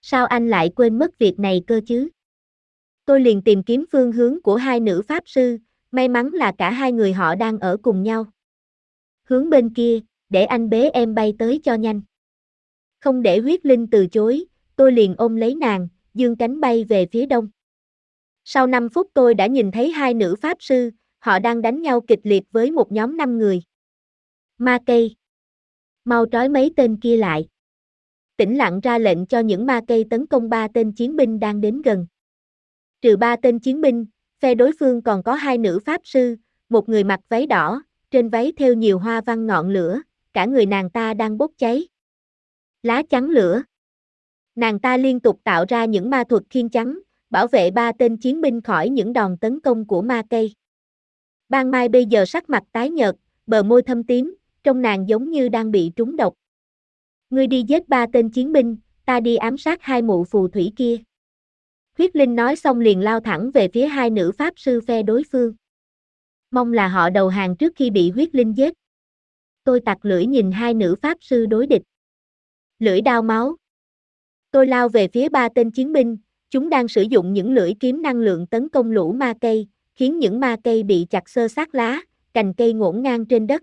Sao anh lại quên mất việc này cơ chứ? Tôi liền tìm kiếm phương hướng của hai nữ pháp sư, may mắn là cả hai người họ đang ở cùng nhau. Hướng bên kia, để anh bế em bay tới cho nhanh. Không để huyết linh từ chối, tôi liền ôm lấy nàng, dương cánh bay về phía đông. Sau 5 phút tôi đã nhìn thấy hai nữ pháp sư, họ đang đánh nhau kịch liệt với một nhóm 5 người. Ma cây. Mau trói mấy tên kia lại. Tĩnh lặng ra lệnh cho những ma cây tấn công ba tên chiến binh đang đến gần. Trừ ba tên chiến binh, phe đối phương còn có hai nữ pháp sư, một người mặc váy đỏ, trên váy theo nhiều hoa văn ngọn lửa, cả người nàng ta đang bốc cháy. Lá chắn lửa. Nàng ta liên tục tạo ra những ma thuật khiên trắng, bảo vệ ba tên chiến binh khỏi những đòn tấn công của ma cây. Ban Mai bây giờ sắc mặt tái nhợt, bờ môi thâm tím, trông nàng giống như đang bị trúng độc. Ngươi đi giết ba tên chiến binh, ta đi ám sát hai mụ phù thủy kia. Huyết Linh nói xong liền lao thẳng về phía hai nữ pháp sư phe đối phương. Mong là họ đầu hàng trước khi bị huyết linh giết. Tôi tặc lưỡi nhìn hai nữ pháp sư đối địch. Lưỡi đao máu. Tôi lao về phía ba tên chiến binh, chúng đang sử dụng những lưỡi kiếm năng lượng tấn công lũ ma cây, khiến những ma cây bị chặt sơ sát lá, cành cây ngổn ngang trên đất.